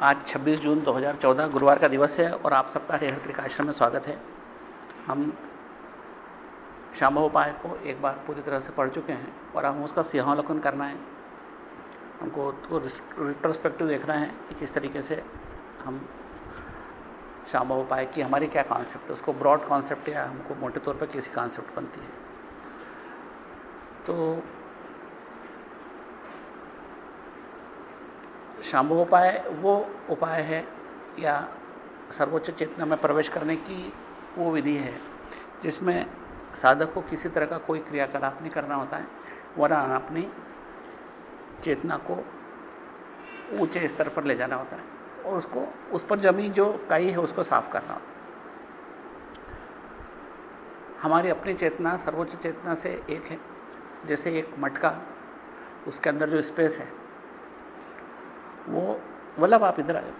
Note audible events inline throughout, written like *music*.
आज 26 जून 2014 गुरुवार का दिवस है और आप सबका हरिहर आश्रम में स्वागत है। हम उपाय को एक बार पूरी तरह से पढ़ चुके हैं और हम उसका सिंहावलोकन करना है। हमको तो रिट्रोस्पेक्टिव देखना है कि किस तरीके से हम उपाय की हमारी क्या कॉन्सेप्ट है, उसको ब्रॉड कॉन्सेप्ट या हमको मोटे तौर पर कैसी कॉन्सेप्ट बनती है। तो शाम्भव उपाय, वो उपाय है, या सर्वोच्च चेतना में प्रवेश करने की वो विधि है, जिसमें साधक को किसी तरह का कोई क्रियाकलाप नहीं करना होता है, वरना अपनी चेतना को ऊँचे स्तर पर ले जाना होता है, और उसको, उस पर जमी जो काई है, उसको साफ़ करना होता है। हमारी अपनी चेतना, सर्वोच्च चेतना से एक है, जैसे एक मटका, उसके अंदर जो स्पेस है वो वल्लभ आप इधर आए।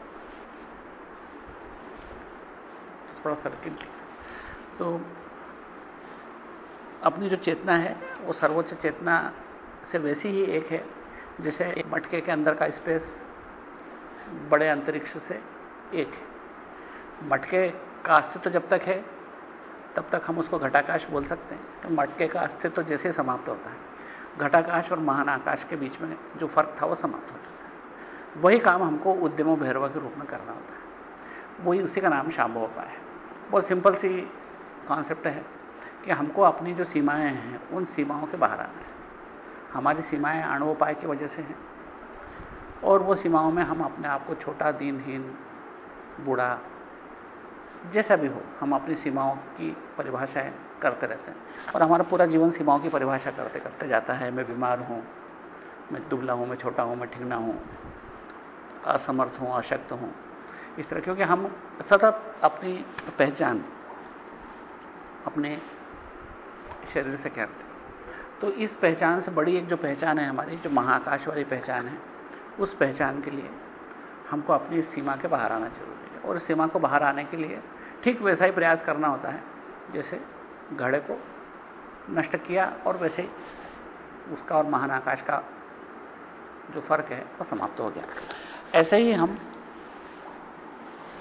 थोड़ा सर्किट तो अपनी जो चेतना है, वो सर्वोच्च चेतना से वैसी ही एक है, जैसे एक मटके के अंदर का स्पेस बड़े अंतरिक्ष से एक है। मटके का अस्तित्व जब तक है, तब तक हम उसको घटाकाश बोल सकते हैं। तो मटके का अस्तित्व जैसे समाप्त होता है, घटाकाश और महान आकाश के बीच में जो फ़र्क था, वो समाप्त है। वही काम हमको उद्यमो भैरवा के रूप में करना होता है। वही उसी का नाम शाम्भव उपाय है। बहुत सिंपल सी कॉन्सेप्ट है कि हमको अपनी जो सीमाएँ हैं, उन सीमाओं के बाहर आना है। हमारी सीमाएँ आणुपाय की वजह से हैं। और वो सीमाओं में हम अपने आप को छोटा, दीनहीन, बूढ़ा, जैसा भी हो, हम अपनी सीमाओं की परिभाषाएँ करते रहते हैं। और हमारा पूरा जीवन सीमाओं की परिभाषा करते करते जाता है। मैं बीमार हूँ, मैं दुबला हूँ, मैं छोटा हूँ, मैं ठिकना हूँ। असमर्थ हूँ, अशक्त हूँ। इस तरह क्योंकि हम सतत अपनी पहचान, अपने शरीर से करते तो इस पहचान से बड़ी एक जो पहचान है हमारी, जो महाकाश वाली पहचान है, उस पहचान के लिए हमको अपनी सीमा के बाहर आना ज़रूरी है। और सीमा को बाहर आने के लिए ठीक वैसा ही प्रयास करना होता है, जैसे घड़े को नष्ट किया और वैसे उसका और महान आकाश का जो फ़र्क है, वो समाप्त हो गया। ऐसे ही हम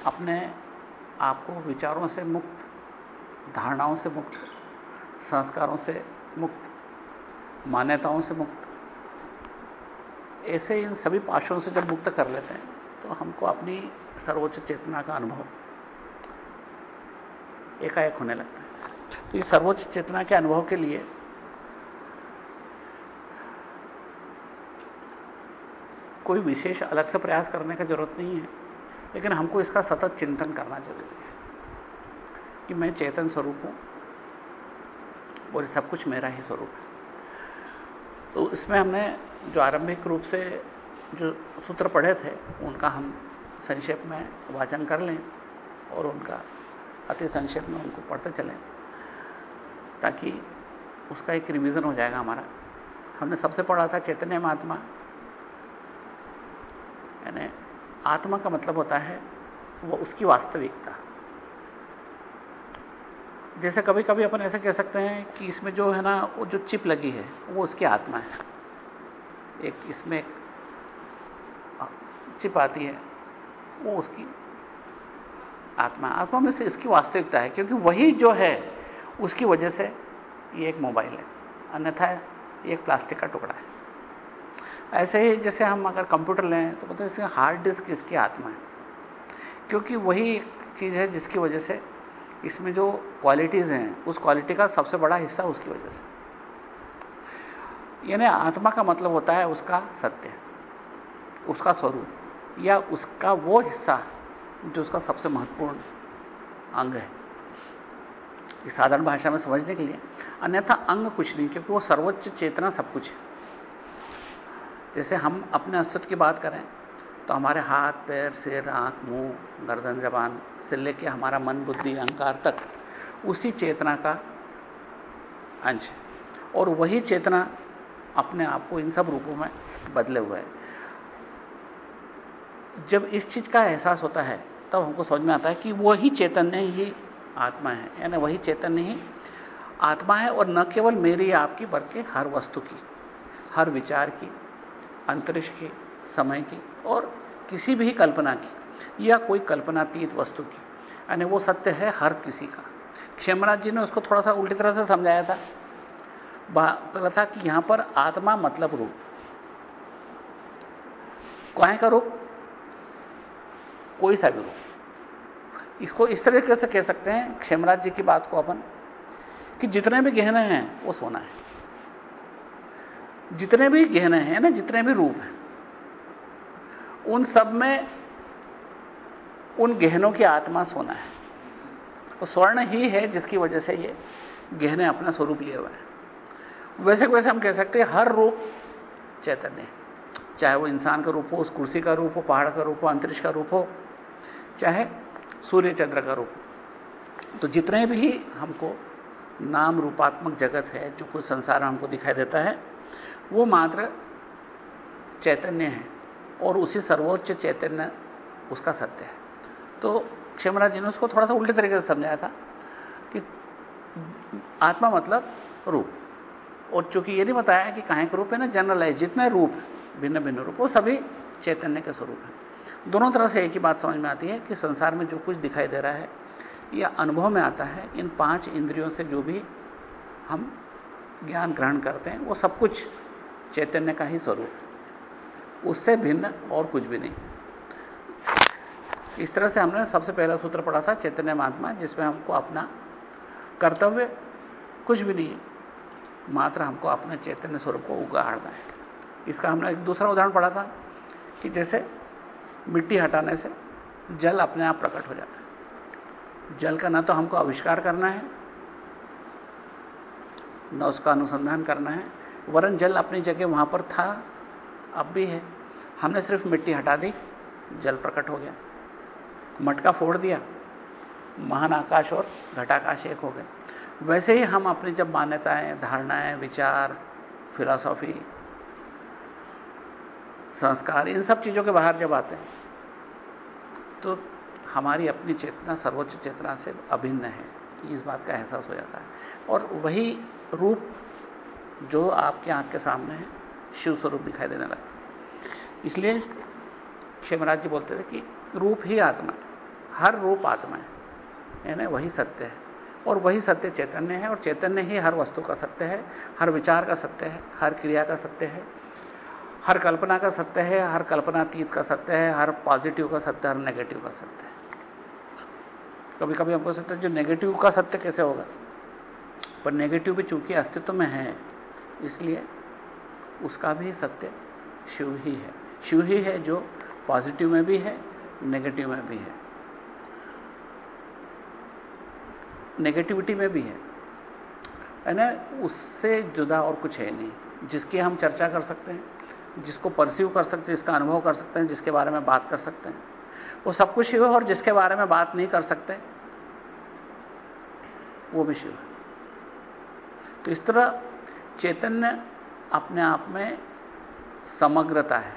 अपने आप को विचारों से मुक्त, धारणाओं से मुक्त, संस्कारों से मुक्त, मान्यताओं से मुक्त, ऐसे इन सभी पाशों से जब मुक्त कर लेते हैं तो हमको अपनी सर्वोच्च चेतना का अनुभव एकाएक होने लगता है। तो इस सर्वोच्च चेतना के अनुभव के लिए कोई विशेष अलग से प्रयास करने का ज़रूरत नहीं है। लेकिन हमको इसका सतत चिंतन करना ज़रूरी है कि मैं चेतन स्वरूप हूँ और सब कुछ मेरा ही स्वरूप है। तो इसमें हमने जो आरंभिक रूप से जो सूत्र पढ़े थे, उनका हम संक्षेप में वाचन कर लें और उनका अति संक्षेप में उनको पढ़ते चलें ताकि उसका एक रिवीजन हो जाएगा हमारा। हमने सबसे पढ़ा था चैतन्य महात्मा। यानी आत्मा का मतलब होता है वो उसकी वास्तविकता। जैसे कभी कभी अपन ऐसे कह सकते हैं कि इसमें जो है ना, वो जो चिप लगी है, वो उसकी आत्मा है। एक इसमें एक चिप आती है, वो उसकी आत्मा। आत्मा में से इसकी वास्तविकता है, क्योंकि वही जो है, उसकी वजह से ये एक मोबाइल है। अन्यथा ये एक प्लास्टिक का टुकड़ा है। ऐसे ही जैसे हम अगर कंप्यूटर लें तो मतलब इसका हार्ड डिस्क इसकी आत्मा है? क्योंकि वही एक चीज़ है जिसकी वजह से इसमें जो क्वालिटीज हैं, उस क्वालिटी का सबसे बड़ा हिस्सा उसकी वजह से। यानी आत्मा का मतलब होता है उसका सत्य, उसका स्वरूप, या उसका वो हिस्सा जो उसका सबसे महत्वपूर्ण अंग है। साधारण भाषा में समझने के लिए अन्यथा अंग कुछ नहीं, क्योंकि वो सर्वोच्च चेतना सब कुछ है। जैसे हम अपने अस्तित्व की बात करें तो हमारे हाथ, पैर, सिर, आँख, मुँह, गर्दन, जबान से लेकर हमारा मन, बुद्धि, अहंकार तक, उसी चेतना का अंश है। और वही चेतना अपने आप को इन सब रूपों में बदले हुए है। जब इस चीज़ का एहसास होता है, तब हमको समझ में आता है कि वही चैतन्य ही आत्मा है। यानी वही चैतन्य ही आत्मा है और न केवल मेरी, आपकी, बल्कि हर वस्तु की, हर विचार की। अंतरिक्ष की, समय की और किसी भी कल्पना की, या कोई कल्पनातीत वस्तु की। यानी वो सत्य है हर किसी का। क्षेमराज जी ने उसको थोड़ा सा उल्टी तरह से समझाया था। कहा था कि यहाँ पर आत्मा मतलब रूप। कहें का रूप? कोई सा भी रूप। इसको इस तरीके से कह सकते हैं क्षेमराज जी की बात को अपन, कि जितने भी गहने हैं, वो सोना है। जितने भी गहने हैं ना, जितने भी रूप हैं, उन सब में उन गहनों की आत्मा सोना है। वो तो स्वर्ण ही है, जिसकी वजह से ये गहने अपना स्वरूप लिए हुए हैं। वैसे वैसे हम कह सकते हैं, हर रूप चैतन्य है। चाहे वो इंसान का रूप हो, उस कुर्सी का रूप हो, पहाड़ का रूप हो, अंतरिक्ष का रूप हो, चाहे सूर्य, चंद्र का रूप हो। तो जितने भी हमको नाम रूपात्मक जगत है, जो कुछ संसार हमको दिखाई देता है वो मात्र चैतन्य है और उसी सर्वोच्च चैतन्य उसका सत्य है। तो क्षेमराज जी ने उसको थोड़ा सा उल्टे तरीके से समझाया था कि आत्मा मतलब रूप। और चूँकि ये नहीं बताया कि कहाँ का रूप है ना जनरलाइज जितने रूप भिन्न भिन्न रूप, वो सभी चैतन्य के स्वरूप हैं। दोनों तरह से एक ही बात समझ में आती है कि संसार में जो कुछ दिखाई दे रहा है, या अनुभव में आता है, इन पाँच इंद्रियों से जो भी हम ज्ञान ग्रहण करते हैं, वो सब कुछ चैतन्य का ही स्वरूप। उससे भिन्न और कुछ भी नहीं। इस तरह से हमने सबसे पहला सूत्र पढ़ा था, चैतन्य महात्मा, जिसमें हमको अपना कर्तव्य कुछ भी नहीं मात्र हमको अपने चैतन्य स्वरूप को उगाड़ना है। इसका हमने एक दूसरा उदाहरण पढ़ा था कि जैसे मिट्टी हटाने से जल अपने आप प्रकट हो जाता है। जल का ना तो हमको आविष्कार करना है, न उसका अनुसंधान करना है वरन जल अपनी जगह वहाँ पर था, अब भी है। हमने सिर्फ़ मिट्टी हटा दी, जल प्रकट हो गया। मटका फोड़ दिया, महान आकाश और घटाकाश एक हो गए। वैसे ही हम अपनी जब मान्यताएँ, धारणाएँ, विचार, फिलॉसॉफी, संस्कार, इन सब चीज़ों के बाहर जब आते हैं तो हमारी अपनी चेतना, सर्वोच्च चेतना से अभिन्न है। इस बात का एहसास हो जाता है। और वही रूप जो आपके आँख के सामने है शिव स्वरूप दिखाई देने लगता इसलिए क्षेमराज जी बोलते थे कि रूप ही आत्मा है, हर रूप आत्मा है। यानी वही सत्य है। और वही सत्य चैतन्य है, और चैतन्य ही हर वस्तु का सत्य है, हर विचार का सत्य है, हर क्रिया का सत्य है, हर कल्पना का सत्य है, हर कल्पनातीत का सत्य है, हर पॉजिटिव का सत्य, हर नेगेटिव का सत्य है। कभी कभी हमको सत्य जो नेगेटिव का सत्य कैसे होगा? पर नेगेटिव भी चूँकि अस्तित्व में है इसलिए उसका भी सत्य शिव ही है। शिव ही है जो पॉजिटिव में भी है नेगेटिव में भी है। नेगेटिविटी में भी है। ना? उससे जुदा और कुछ है नहीं। जिसकी हम चर्चा कर सकते हैं, जिसको परसीव कर सकते हैं, जिसका अनुभव कर सकते हैं, जिसके बारे में बात कर सकते हैं, वो सब कुछ शिव है और जिसके बारे में बात नहीं कर सकते, वो भी शिव है। तो इस तरह चैतन्य अपने आप में समग्रता है।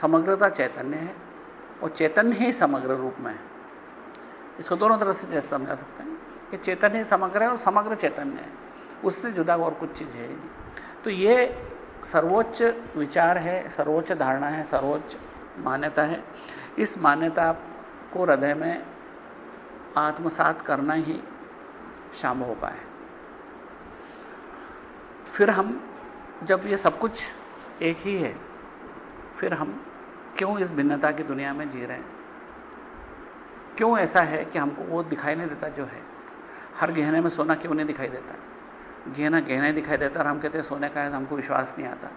समग्रता चैतन्य है और चैतन्य ही समग्र रूप में है। इसको दोनों तरह से जैसे समझा सकते हैं कि चैतन्य ही समग्र है और समग्र चैतन्य है। उससे जुदा और कुछ चीज़ है नहीं। तो ये सर्वोच्च विचार है, सर्वोच्च धारणा है, सर्वोच्च मान्यता है। इस मान्यता को हृदय में आत्मसात करना ही शाम हो पाए। फिर हम, जब ये सब कुछ एक ही है, फिर हम क्यों इस भिन्नता की दुनिया में जी रहे हैं? क्यों ऐसा है कि हमको वो दिखाई नहीं देता जो है? हर गहने में सोना क्यों नहीं दिखाई देता? गहना गहना ही दिखाई देता और हम कहते हैं सोने का है तो हमको विश्वास नहीं आता।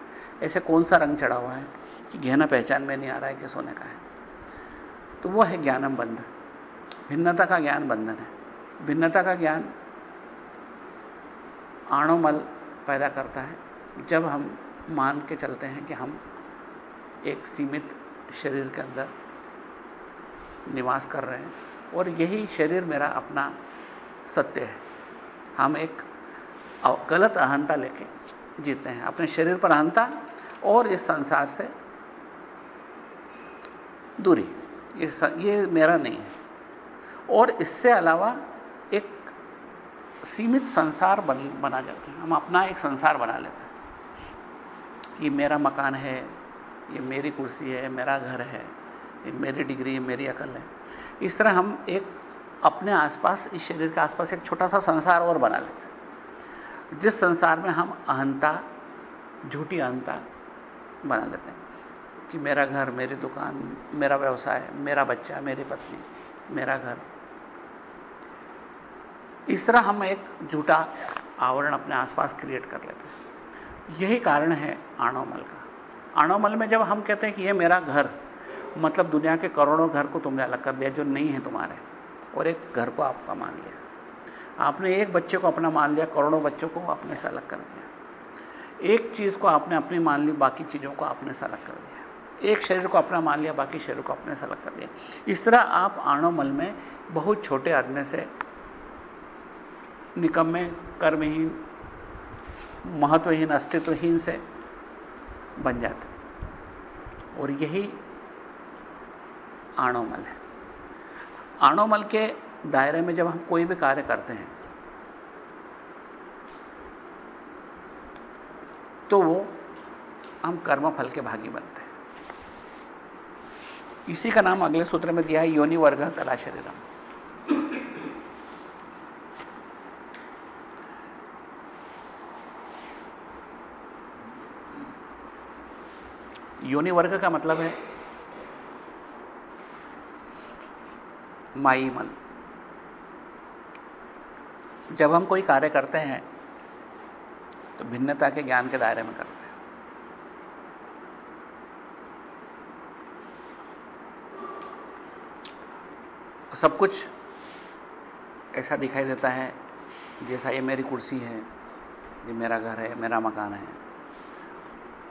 ऐसे कौन सा रंग चढ़ा हुआ है कि गहना पहचान में नहीं आ रहा है कि सोने का है? तो वो है ज्ञानम बंधन। भिन्नता का ज्ञान बंधन है। भिन्नता का ज्ञान आणोमल पैदा करता है जब हम मान के चलते हैं कि हम एक सीमित शरीर के अंदर निवास कर रहे हैं। और यही शरीर मेरा अपना सत्य है। हम एक गलत अहंता लेके जीते हैं। अपने शरीर पर अहंता और इस संसार से दूरी। ये, ये मेरा नहीं है। और इससे अलावा सीमित संसार बन, बना जाते हैं। हम अपना एक संसार बना लेते हैं। ये मेरा मकान है ये मेरी कुर्सी है मेरा घर है ये मेरी डिग्री है मेरी अकल है। इस तरह हम एक अपने आसपास इस शरीर के आसपास एक छोटा सा संसार और बना लेते हैं। जिस संसार में हम अहंता झूठी अहंता बना लेते हैं कि मेरा घर मेरी दुकान मेरा व्यवसाय मेरा बच्चा मेरी पत्नी मेरा घर। इस तरह हम एक झूठा आवरण अपने आसपास क्रिएट कर लेते हैं। यही कारण है आणोमल का। आणोमल में जब हम कहते हैं कि यह मेरा घर मतलब दुनिया के करोड़ों घर को तुमने अलग कर दिया, जो नहीं है तुम्हारे, और एक घर को आपका मान लिया। आपने एक बच्चे को अपना मान लिया, करोड़ों बच्चों को अपने से अलग कर दिया। एक चीज़ को आपने अपनी मान ली, बाकी चीज़ों को अपने से अलग कर दिया। एक शरीर को अपना मान लिया, बाकी शरीर को अपने से अलग कर दिया। इस तरह आप आणोमल में बहुत छोटे आदमी से निकम्मे, कर्महीन, महत्वहीन, अस्तित्वहीन से बन जाते और यही आणोमल है। आणोमल के दायरे में जब हम कोई भी कार्य करते हैं तो वो हम कर्म फल के भागी बनते हैं। इसी का नाम अगले सूत्र में दिया है योनि वर्ग कला शरीरम योनि वर्ग का मतलब है माई मन जब हम कोई कार्य करते हैं तो भिन्नता के ज्ञान के दायरे में करते हैं। सब कुछ ऐसा दिखाई देता है जैसा ये मेरी कुर्सी है, ये मेरा घर है, मेरा मकान है।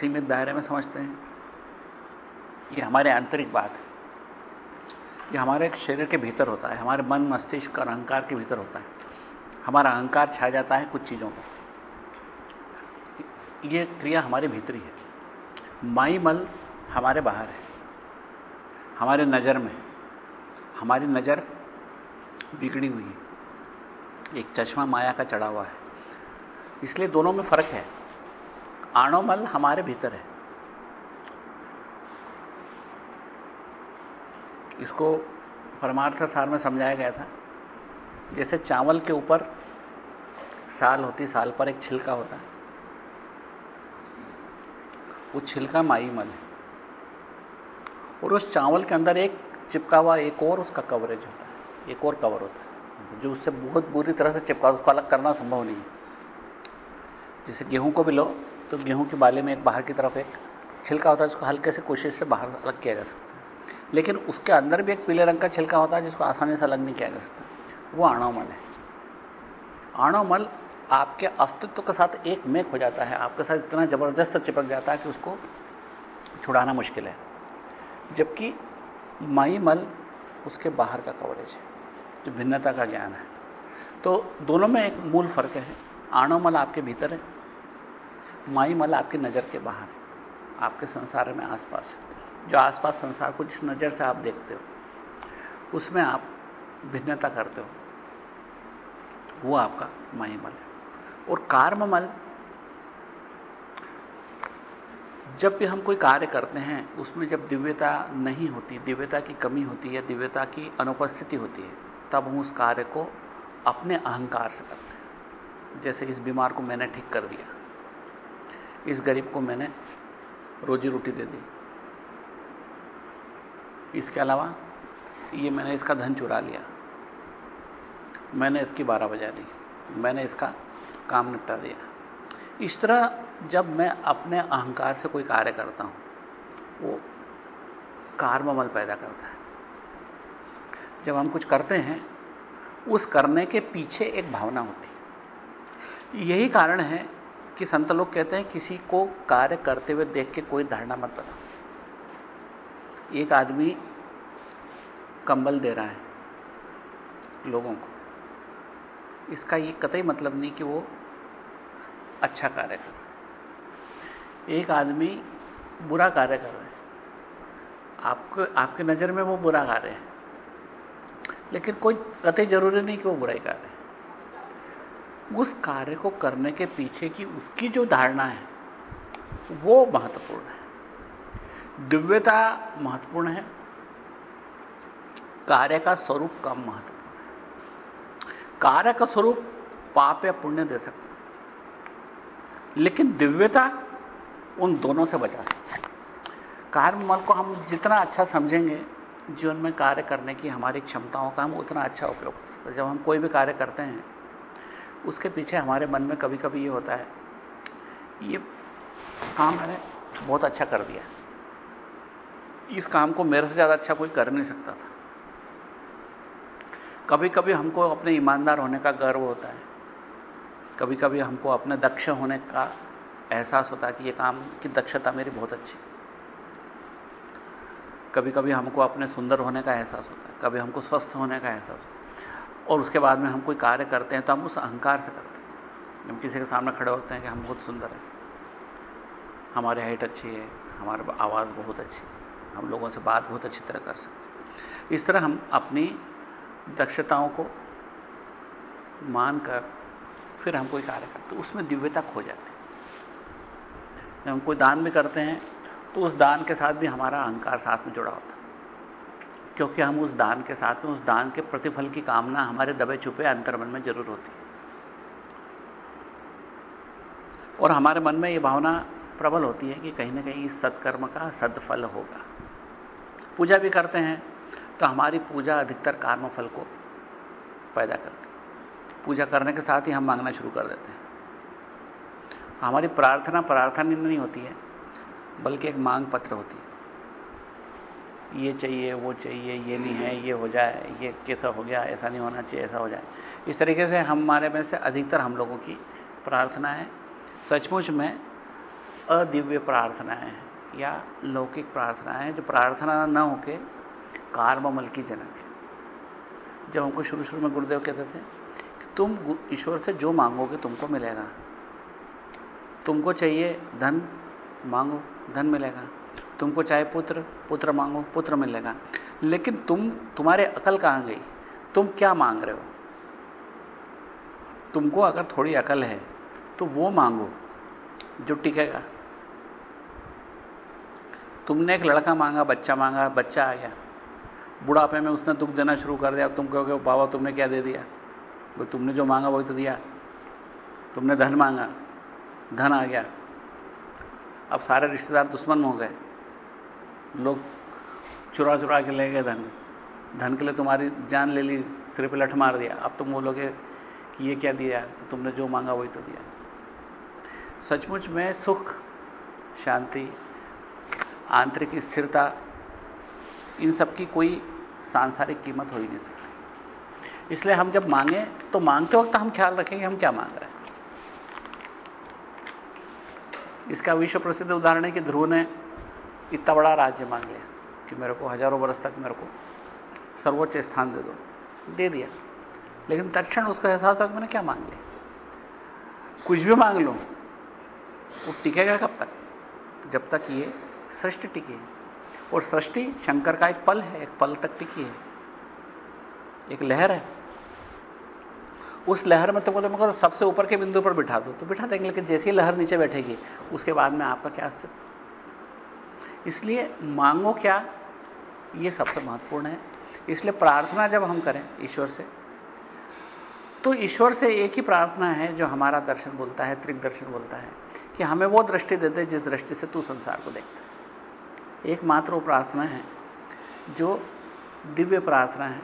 सीमित दायरे में समझते हैं? ये हमारे आंतरिक बात है। ये हमारे शरीर के भीतर होता है, हमारे मन, मस्तिष्क और अहंकार के भीतर होता है। हमारा अहंकार छा जाता है कुछ चीज़ों को ये क्रिया हमारे भीतरी है। माई मल हमारे बाहर है। हमारे नज़र में, हमारी नज़र बिगड़ी हुई है। एक चश्मा माया का चढ़ा हुआ है। इसलिए दोनों में फ़र्क है। आणोमल हमारे भीतर है। इसको परमार्थ सार में समझाया गया था। जैसे चावल के ऊपर साल होती, साल पर एक छिलका होता। है वो छिलका माई मल है। और उस चावल के अंदर एक चिपका हुआ, एक और उसका कवरेज होता है। एक और कवर होता है। जो उससे बहुत बुरी तरह से चिपका, उसको अलग करना संभव नहीं है। जैसे गेहूँ को भी लो तो गेहूँ के बाले में एक बाहर की तरफ़ एक छिलका होता है, जिसको हल्के से कोशिश से बाहर अलग किया जा सकता है। लेकिन उसके अंदर भी एक पीले रंग का छिलका होता है, जिसको आसानी से अलग नहीं किया जा सकता। वो आणोमल है। आणोमल आपके अस्तित्व के साथ एक मेक हो जाता है। आपके साथ इतना ज़बरदस्त चिपक जाता है कि उसको छुड़ाना मुश्किल है। जबकि माई मल उसके बाहर का कवरेज है। जो भिन्नता का ज्ञान है। तो दोनों में एक मूल फ़र्क है। आणोमल आपके भीतर है। माई मल आपकी नज़र के बाहर है। आपके संसार में आसपास है। जो आसपास संसार को जिस नज़र से आप देखते हो, उसमें आप भिन्नता करते हो, वो आपका महिमल है। और कार्ममल जब भी हम कोई कार्य करते हैं, उसमें जब दिव्यता नहीं होती, दिव्यता की कमी होती है, दिव्यता की अनुपस्थिति होती है, तब हम उस कार्य को अपने अहंकार से करते हैं। जैसे इस बीमार को मैंने ठीक कर दिया। इस गरीब को मैंने रोजी रोटी दे दी। इसके अलावा ये मैंने इसका धन चुरा लिया। मैंने इसकी बारह बजा दी। मैंने इसका काम निपटा दिया। इस तरह जब मैं अपने अहंकार से कोई कार्य करता हूँ, वो कार्ममल पैदा करता है। जब हम कुछ करते हैं, उस करने के पीछे एक भावना होती है। यही कारण है कि संत लोग कहते हैं, किसी को कार्य करते हुए देख के कोई धारणा मत बना। एक आदमी कंबल दे रहा है लोगों को। इसका ये कतई मतलब नहीं कि वो अच्छा कार्य कर रहा है। एक आदमी बुरा कार्य कर रहा है। आपको, आपके नज़र में वो बुरा कार्य है। लेकिन कोई कतई ज़रूरी नहीं कि वो बुराई कार्य रहे उस कार्य को करने के पीछे की उसकी जो धारणा है, वो महत्वपूर्ण है। दिव्यता महत्वपूर्ण है। कार्य का स्वरूप कम महत्वपूर्ण है। कार्य का स्वरूप पाप या पुण्य दे सकता है। लेकिन दिव्यता उन दोनों से बचा सकता है। कार्य को हम जितना अच्छा समझेंगे, जीवन में कार्य करने की हमारी क्षमताओं का हम उतना अच्छा उपयोग कर सकते हैं। जब हम कोई भी कार्य करते हैं उसके पीछे हमारे मन में कभी कभी ये होता है ये काम मैंने बहुत अच्छा कर दिया इस काम को मेरे से ज़्यादा अच्छा कोई कर नहीं सकता था। कभी कभी हमको अपने ईमानदार होने का गर्व होता है। कभी कभी हमको अपने दक्ष होने का एहसास होता है कि ये काम की दक्षता मेरी बहुत अच्छी कभी कभी हमको अपने सुंदर होने का एहसास होता है। कभी हमको स्वस्थ होने का एहसास होता है। और उसके बाद में हम कोई कार्य करते हैं तो हम उस अहंकार से करते हैं। हम किसी के सामने खड़े होते हैं कि हम बहुत सुंदर हैं। हमारी हाइट अच्छी है, हमारी आवाज़ बहुत अच्छी है, हम लोगों से बात बहुत अच्छी तरह कर सकते इस तरह हम अपनी दक्षताओं को मानकर फिर हम कोई कार्य करते हैं। उसमें दिव्यता खो जाती है। जब हम कोई दान भी करते हैं तो उस दान के साथ भी हमारा अहंकार साथ में जुड़ा होता है। क्योंकि हम उस दान के साथ में उस दान के प्रतिफल की कामना हमारे दबे छुपे अंतर्मन में ज़रूर होती है। और हमारे मन में यह भावना प्रबल होती है कि कहीं ना कहीं इस सत्कर्म का सदफल होगा। पूजा भी करते हैं तो हमारी पूजा अधिकतर कर्मफल को पैदा करती है। पूजा करने के साथ ही हम मांगना शुरू कर देते हैं। हमारी प्रार्थना प्रार्थना नहीं होती है, बल्कि एक मांग पत्र होती है। ये चाहिए, वो चाहिए, ये नहीं है, ये हो जाए, ये कैसा हो गया, ऐसा नहीं होना चाहिए, ऐसा हो जाए। इस तरीके से हमारे में से अधिकतर हम लोगों की प्रार्थना है सचमुच में अदिव्य प्रार्थनाएँ हैं या लौकिक प्रार्थनाएँ हैं जो प्रार्थना न होके कार्ममल की जनक है। जब हमको शुरू शुरू में गुरुदेव कहते थे कि तुम ईश्वर से जो मांगोगे तुमको मिलेगा। तुमको चाहिए धन, मांगो, धन मिलेगा। तुमको चाहे पुत्र पुत्र मांगो, पुत्र मिलेगा। लेकिन तुम, तुम्हारे अकल कहाँ गई? तुम क्या मांग रहे हो? तुमको अगर थोड़ी अकल है तो वो मांगो जो टिकेगा। तुमने एक लड़का मांगा, बच्चा मांगा, बच्चा आ गया। बुढ़ापे में उसने दुख देना शुरू कर दिया। तुम कहोगे, बाबा, तुमने क्या दे दिया? वो तुमने जो मांगा, वही तो दिया। तुमने धन मांगा, धन आ गया। अब सारे रिश्तेदार दुश्मन हो गए। लोग चुरा चुरा के ले गए धन। धन के लिए तुम्हारी जान ले ली, सिर पे लठ मार दिया। अब तुम बोलोगे कि ये क्या दिया? तो तुमने जो मांगा वही तो दिया। सचमुच में सुख, शांति, आंतरिक स्थिरता, इन सब की कोई सांसारिक कीमत हो ही नहीं सकती। इसलिए हम जब मांगे तो मांगते वक्त हम ख्याल रखेंगे हम क्या मांग रहे हैं। इसका विश्व प्रसिद्ध उदाहरण है कि ध्रुव ने इतना बड़ा राज्य मांग लिया कि मेरे को हज़ारों वर्ष तक मेरे को सर्वोच्च स्थान दे दो। दे दिया। लेकिन तत्ण उसको एहसास कि मैंने क्या मांग लिया? कुछ भी मांग लो, वो टिकेगा कब तक? जब तक ये सृष्टि टिकी और सृष्टि शंकर का एक पल है, एक पल तक टिकी है। एक लहर है। उस लहर में तुमको तुमको सबसे ऊपर के बिंदु पर बिठा दो। तो बिठा देंगे, लेकिन जैसी लहर नीचे बैठेगी, उसके बाद में आपका क्या अस्तित्व? इसलिए मांगो क्या? ये सबसे महत्वपूर्ण है। इसलिए प्रार्थना जब हम करें ईश्वर से तो ईश्वर से एक ही प्रार्थना है जो हमारा दर्शन बोलता है त्रिक दर्शन बोलता है, कि हमें वो दृष्टि दे दे जिस दृष्टि से तू संसार को देखता है। एकमात्र वो प्रार्थना है, जो दिव्य प्रार्थना है,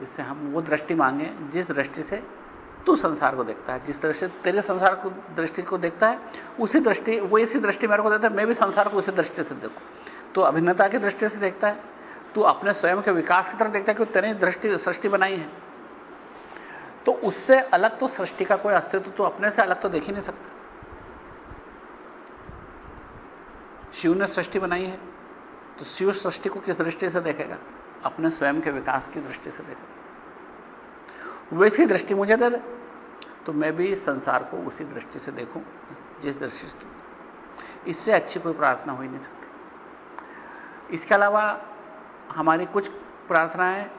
जिससे हम वो दृष्टि मांगे, जिस दृष्टि से तू संसार को देखता है। जिस तरह से तेरे संसार को, दृष्टि को देखता है, उसी दृष्टि, वो इसी दृष्टि मेरे को देता है, मैं भी संसार को उसी दृष्टि से देखूँ। तो अभिन्नता की दृष्टि से देखता है, तू अपने स्वयं के विकास की तरफ़ देखता है कि तेने दृष्टि, सृष्टि बनाई है। तो उससे अलग तो सृष्टि का कोई अस्तित्व तो अपने से अलग तो देख ही नहीं सकता। शिव ने सृष्टि बनाई है तो शिव सृष्टि को किस दृष्टि से देखेगा? अपने स्वयं के विकास की दृष्टि से देखेगा। वैसी दृष्टि मुझे दे दे तो मैं भी इस संसार को उसी दृष्टि से देखूँ, जिस दृष्टि से इससे अच्छी कोई प्रार्थना हो ही नहीं सकती। इसके अलावा हमारी कुछ प्रार्थनाएँ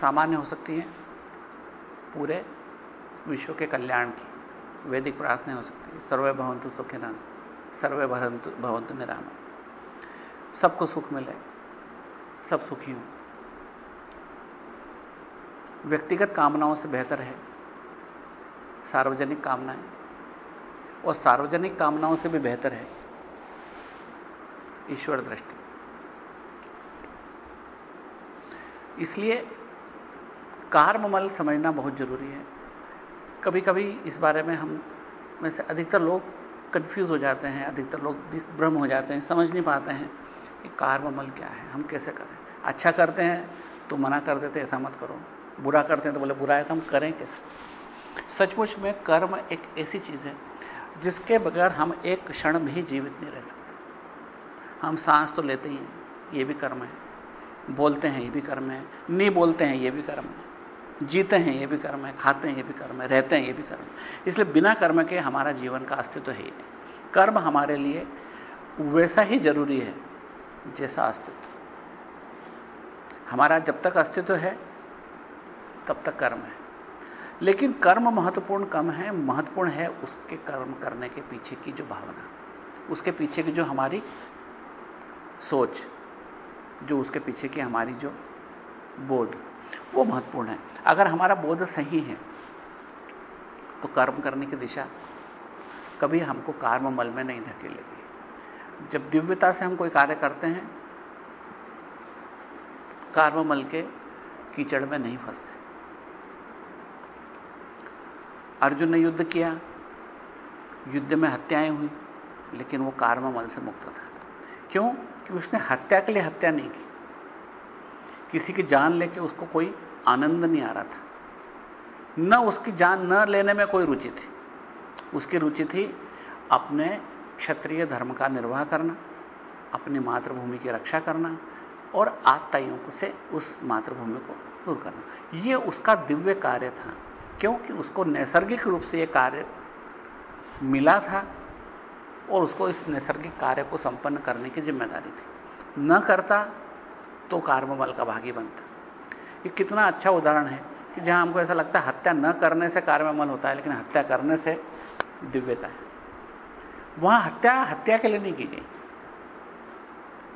सामान्य हो सकती हैं, पूरे विश्व के कल्याण की। वैदिक प्रार्थनाएँ हो सकती है। सर्वे भवंतु सुखिना सर्वे भवंतु भवंतु निराम। सबको सुख मिले, सब सुखी हों। व्यक्तिगत कामनाओं से बेहतर है, सार्वजनिक कामनाएँ। और सार्वजनिक कामनाओं से भी बेहतर है ईश्वर दृष्टि। इसलिए कार्ममल समझना बहुत ज़रूरी है। कभी कभी इस बारे में हम में से अधिकतर लोग कंफ्यूज हो जाते हैं, अधिकतर लोग भ्रम हो जाते हैं, समझ नहीं पाते हैं कि कार्ममल क्या है, हम कैसे करें। अच्छा करते हैं तो मना कर देते ऐसा मत करो। बुरा करते हैं तो बोले, बुरा है तो हम करें कैसे? सचमुच में कर्म एक ऐसी चीज़ है जिसके बगैर हम एक क्षण भी जीवित नहीं रह सकते। हम सांस तो लेते ही हैं, ये भी कर्म है। बोलते हैं, ये भी कर्म है। नहीं बोलते हैं, ये भी कर्म है। जीते हैं, ये भी कर्म है। खाते हैं, ये भी कर्म है। रहते हैं, ये भी कर्म है। इसलिए बिना कर्म के हमारा जीवन का अस्तित्व है। ही नहीं कर्म हमारे लिए वैसा ही ज़रूरी है, जैसा अस्तित्व। हमारा जब तक अस्तित्व है, तब तक कर्म है। लेकिन कर्म महत्वपूर्ण कम है, महत्वपूर्ण है उसके कर्म करने के पीछे की जो भावना, उसके पीछे की जो हमारी सोच, जो उसके पीछे की हमारी जो बोध, वो महत्वपूर्ण है। अगर हमारा बोध सही है तो कर्म करने की दिशा कभी हमको कार्म मल में नहीं धकेलेगी। जब दिव्यता से हम कोई कार्य करते हैं, कार्म मल के कीचड़ में नहीं फंसते। अर्जुन ने युद्ध किया, युद्ध में हत्याएँ हुई, लेकिन वो कार्म मल से मुक्त था। क्यों? कि उसने हत्या के लिए हत्या नहीं की। किसी की जान लेके उसको कोई आनंद नहीं आ रहा था। न उसकी जान न लेने में कोई रुचि थी। उसकी रुचि थी अपने क्षत्रिय धर्म का निर्वाह करना, अपनी मातृभूमि की रक्षा करना और आत्ताइयों से उस मातृभूमि को दूर करना। यह उसका दिव्य कार्य था, क्योंकि उसको नैसर्गिक रूप से यह कार्य मिला था। और उसको इस नैसर्गिक कार्य को संपन्न करने की ज़िम्मेदारी थी। न करता तो कार्मबल का भागी बनता। ये कितना अच्छा उदाहरण है कि जहाँ हमको ऐसा लगता है हत्या न करने से कार्ममल होता है, लेकिन हत्या करने से दिव्यता है। वहाँ हत्या हत्या के लिए नहीं की गई।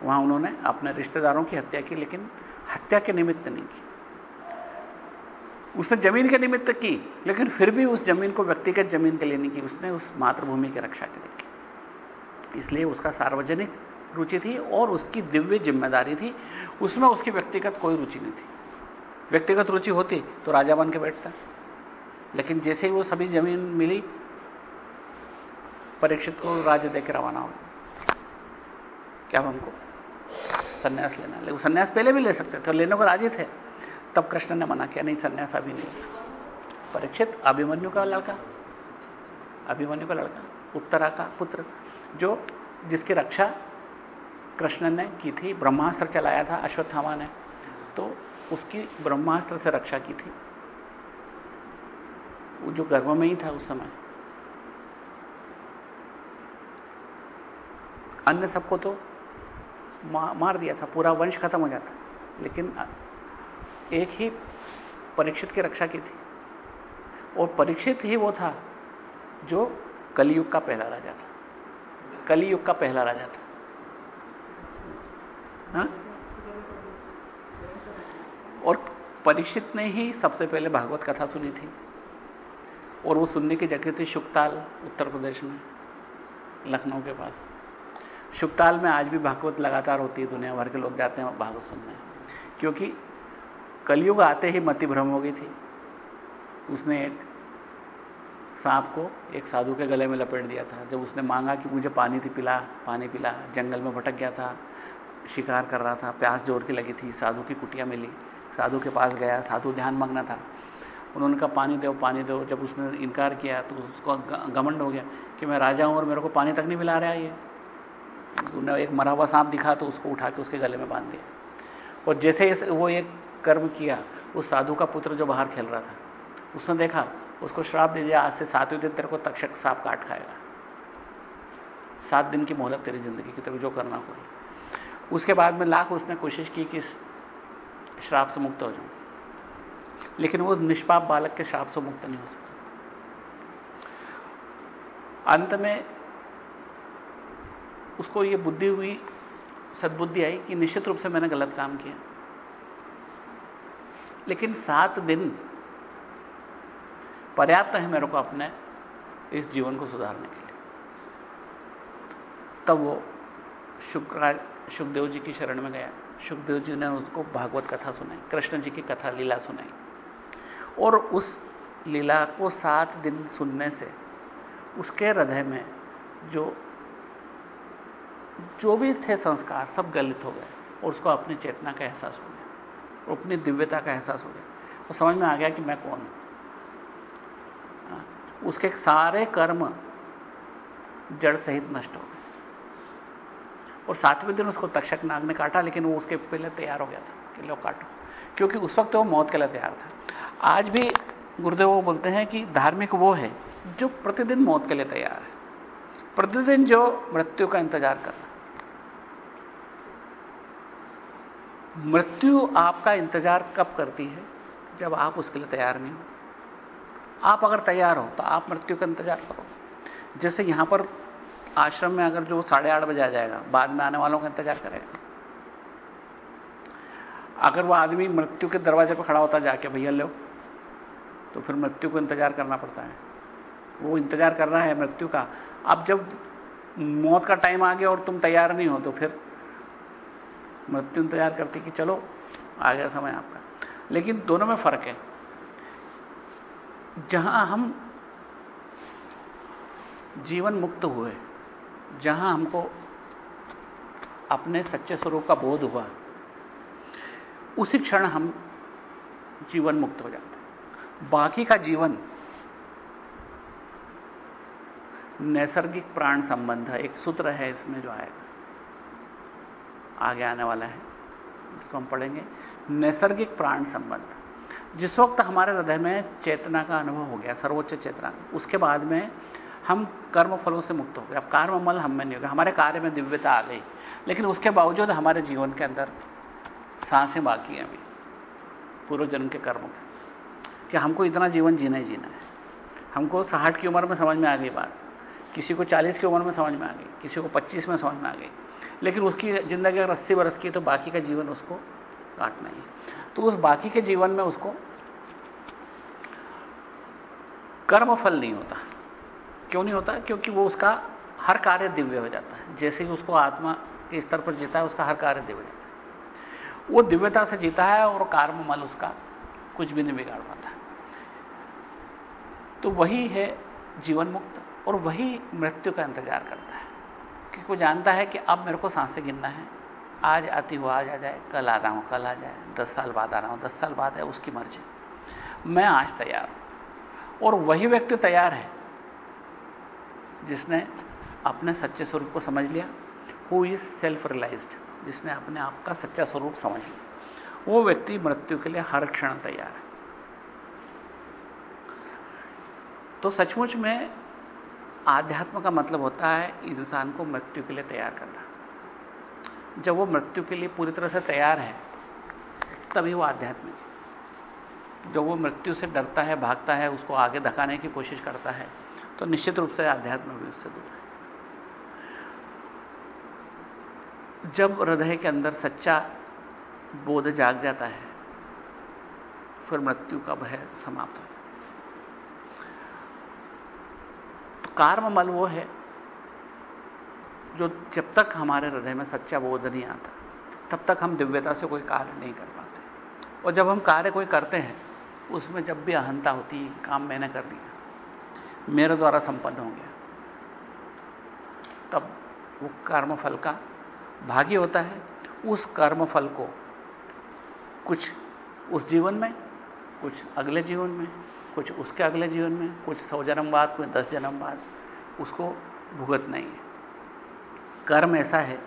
वहाँ उन्होंने अपने रिश्तेदारों की हत्या की, लेकिन हत्या के निमित्त नहीं की। उसने ज़मीन के निमित्त की, लेकिन फिर भी उस ज़मीन को व्यक्तिगत ज़मीन के लिए नहीं की। उसने उस मातृभूमि की रक्षा के लिए की। इसलिए उसका सार्वजनिक रुचि थी और उसकी दिव्य ज़िम्मेदारी थी। उसमें उसकी व्यक्तिगत कोई रुचि नहीं थी। व्यक्तिगत रुचि होती तो राजा बन के बैठता। लेकिन जैसे ही वो सभी ज़मीन मिली, परीक्षित को राज्य देकर रवाना हो क्या हमको संन्यास लेना। लेकिन संन्यास पहले भी ले सकते थे, लेने को राज़ी थे। तब कृष्ण ने मना किया, नहीं, संन्यास अभी नहीं। परीक्षित, अभिमन्यु का लड़का। अभिमन्यु का लड़का? उत्तरा का पुत्र। जो जिसकी रक्षा कृष्ण ने की थी, ब्रह्मास्त्र चलाया था, अश्वत्थामा ने तो उसकी ब्रह्मास्त्र से रक्षा की थी। वो जो गर्भ में ही था उस समय। अन्य सबको तो मार दिया था, पूरा वंश खत्म हो जाता। लेकिन एक ही परीक्षित की रक्षा की थी। और परीक्षित ही वो था जो कलयुग का पहला राजा था। कलयुग का पहला राजा था। हा? और परीक्षित ने ही सबसे पहले भागवत कथा सुनी थी। और वो सुनने की जगह थी शुक्ताल, उत्तर प्रदेश में, लखनऊ के पास। शुक्ताल में आज भी भागवत लगातार होती है दुनिया भर के लोग जाते हैं भागवत सुनने। क्योंकि कलयुग आते ही मति भ्रम हो गई थी। उसने एक सांप को एक साधु के गले में लपेट दिया था। जब उसने मांगा कि मुझे पानी थी पिला, पानी पिला, जंगल में भटक गया था, शिकार कर रहा था, प्यास ज़ोर की लगी थी, साधु की कुटिया मिली। साधु के पास गया, साधु ध्यान मांगना था। उन्होंने कहा, पानी दो पानी दो। जब उसने इनकार किया तो उसको घमंड हो गया कि मैं राजा हूँ और मेरे को पानी तक नहीं मिला रहा ये। तूने एक मरा हुआ सांप दिखा तो उसको उठा के उसके गले में बाँध दिया। और जैसे वो एक कर्म किया, उस साधु का पुत्र जो बाहर खेल रहा था, उसने देखा उसको श्राप दे दिया, आज से सातवें दिन तेरे को तक्षक सांप काट खाएगा। सात दिन की मोहलत तेरी ज़िंदगी की, तेरे जो करना हो उसके बाद में लाख उसने कोशिश की कि श्राप से मुक्त हो जाऊँ। लेकिन वो निष्पाप बालक के श्राप से मुक्त नहीं हो सकता। अंत में उसको ये बुद्धि हुई, सद्बुद्धि आई कि निश्चित रूप से मैंने गलत काम किया। लेकिन सात दिन पर्याप्त है मेरे को अपने इस जीवन को सुधारने के लिए। तब वो शुक्र सुखदेव जी की शरण में गया। सुखदेव जी ने उसको भागवत कथा सुनाई कृष्ण जी की कथा लीला सुनाई। और उस लीला को सात दिन सुनने से उसके हृदय में जो जो भी थे संस्कार सब गलित हो गए और उसको अपनी चेतना का एहसास हो गया अपनी दिव्यता का एहसास हो गया। और समझ में आ गया कि मैं कौन हाँ, उसके सारे कर्म जड़ सहित नष्ट हो गए। और सातवें दिन उसको तक्षक नाग ने काटा, लेकिन वो उसके पहले तैयार हो गया था कि लो काटो। क्योंकि उस वक्त वो मौत के लिए तैयार था। आज भी गुरुदेव वो बोलते हैं कि धार्मिक वो है जो प्रतिदिन मौत के लिए तैयार है। प्रतिदिन जो मृत्यु का इंतज़ार कर रहा मृत्यु आपका इंतज़ार कब करती है? जब आप उसके लिए तैयार नहीं हो। आप अगर तैयार हो तो आप मृत्यु का इंतज़ार करो। जैसे यहाँ पर आश्रम में अगर जो साढ़े आठ बजे आ जाएगा, बाद में आने वालों का इंतज़ार करेगा। अगर वो आदमी मृत्यु के दरवाजे पर खड़ा होता जाके, भैया, लो। तो फिर मृत्यु को इंतज़ार करना पड़ता है। वो इंतज़ार कर रहा है मृत्यु का। अब जब मौत का टाइम आ गया और तुम तैयार नहीं हो तो फिर मृत्यु इंतज़ार करती कि चलो, आ गया समय आपका। लेकिन दोनों में फ़र्क है। जहाँ हम जीवन मुक्त हुए, जहाँ हमको अपने सच्चे स्वरूप का बोध हुआ, उसी क्षण हम जीवन मुक्त हो जाते बाकी का जीवन नैसर्गिक प्राण संबंध एक सूत्र है इसमें जो आएगा। आगे आने वाला है, इसको हम पढ़ेंगे। नैसर्गिक प्राण संबंध। जिस वक्त हमारे हृदय में चेतना का अनुभव हो गया, सर्वोच्च चेतना, उसके बाद में हम कर्म फलों से मुक्त हो गए। अब कर्म मल हम में नहीं हो गया, हमारे कार्य में दिव्यता आ गई। लेकिन उसके बावजूद हमारे जीवन के अंदर साँसें बाकी हैं अभी, पूर्व जन्म के कर्म के। कि हमको इतना जीवन जीना ही जीना है। हमको साठ की उम्र में समझ में आ गई बात, किसी को चालीस की उम्र में समझ में आ गई, किसी को पच्चीस में समझ में आ गई। लेकिन उसकी ज़िंदगी अगर अस्सी वर्ष की तो बाकी का जीवन उसको काटना ही। तो उस बाकी के जीवन में उसको कर्म फल नहीं होता। क्यों नहीं होता? क्योंकि वो उसका हर कार्य दिव्य हो जाता है। जैसे ही उसको आत्मा के स्तर पर जीता है, उसका हर कार्य दिव्य हो जाता है। वो दिव्यता से जीता है और कर्म मल उसका कुछ भी नहीं बिगाड़ पाता। तो वही है जीवन मुक्त और वही मृत्यु का इंतज़ार करता है। क्योंकि वो जानता है कि अब मेरे को साँसें गिनना है आज आती हुआ आज आ जाए, कल आ रहा हूँ, कल आ जाए, दस साल बाद आ रहा हूँ, दस साल बाद है, उसकी मर्ज़ी। मैं आज तैयार हूँ, और वही व्यक्ति तैयार है, जिसने अपने सच्चे स्वरूप को समझ लिया हु इज़ सेल्फ रियलाइज्ड जिसने अपने आप का सच्चा स्वरूप समझ लिया। वो व्यक्ति मृत्यु के लिए हर क्षण तैयार है। तो सचमुच में आध्यात्म का मतलब होता है, इंसान को मृत्यु के लिए तैयार करना। जब वो मृत्यु के लिए पूरी तरह से तैयार है, तभी वो आध्यात्मिक जब वो मृत्यु से डरता है, भागता है, उसको आगे धकाने की कोशिश करता है तो निश्चित रूप से आध्यात्म भी उससे दूर है। जब हृदय के अंदर सच्चा बोध जाग जाता है, फिर मृत्यु का भय समाप्त हो। तो कार्म मल वो है जो जब तक हमारे हृदय में सच्चा बोध नहीं आता, तब तक हम दिव्यता से कोई कार्य नहीं कर पाते। और जब हम कार्य कोई करते हैं, उसमें जब भी अहंता होती काम मैंने कर दिया, मेरे द्वारा संपन्न हो गया, तब वो कर्मफल का भागी होता है। उस कर्मफल को कुछ उस जीवन में, कुछ अगले जीवन में, कुछ उसके अगले जीवन में, कुछ सौ जन्म बाद, कुछ दस जन्म बाद, उसको भुगत नहीं है। कर्म ऐसा है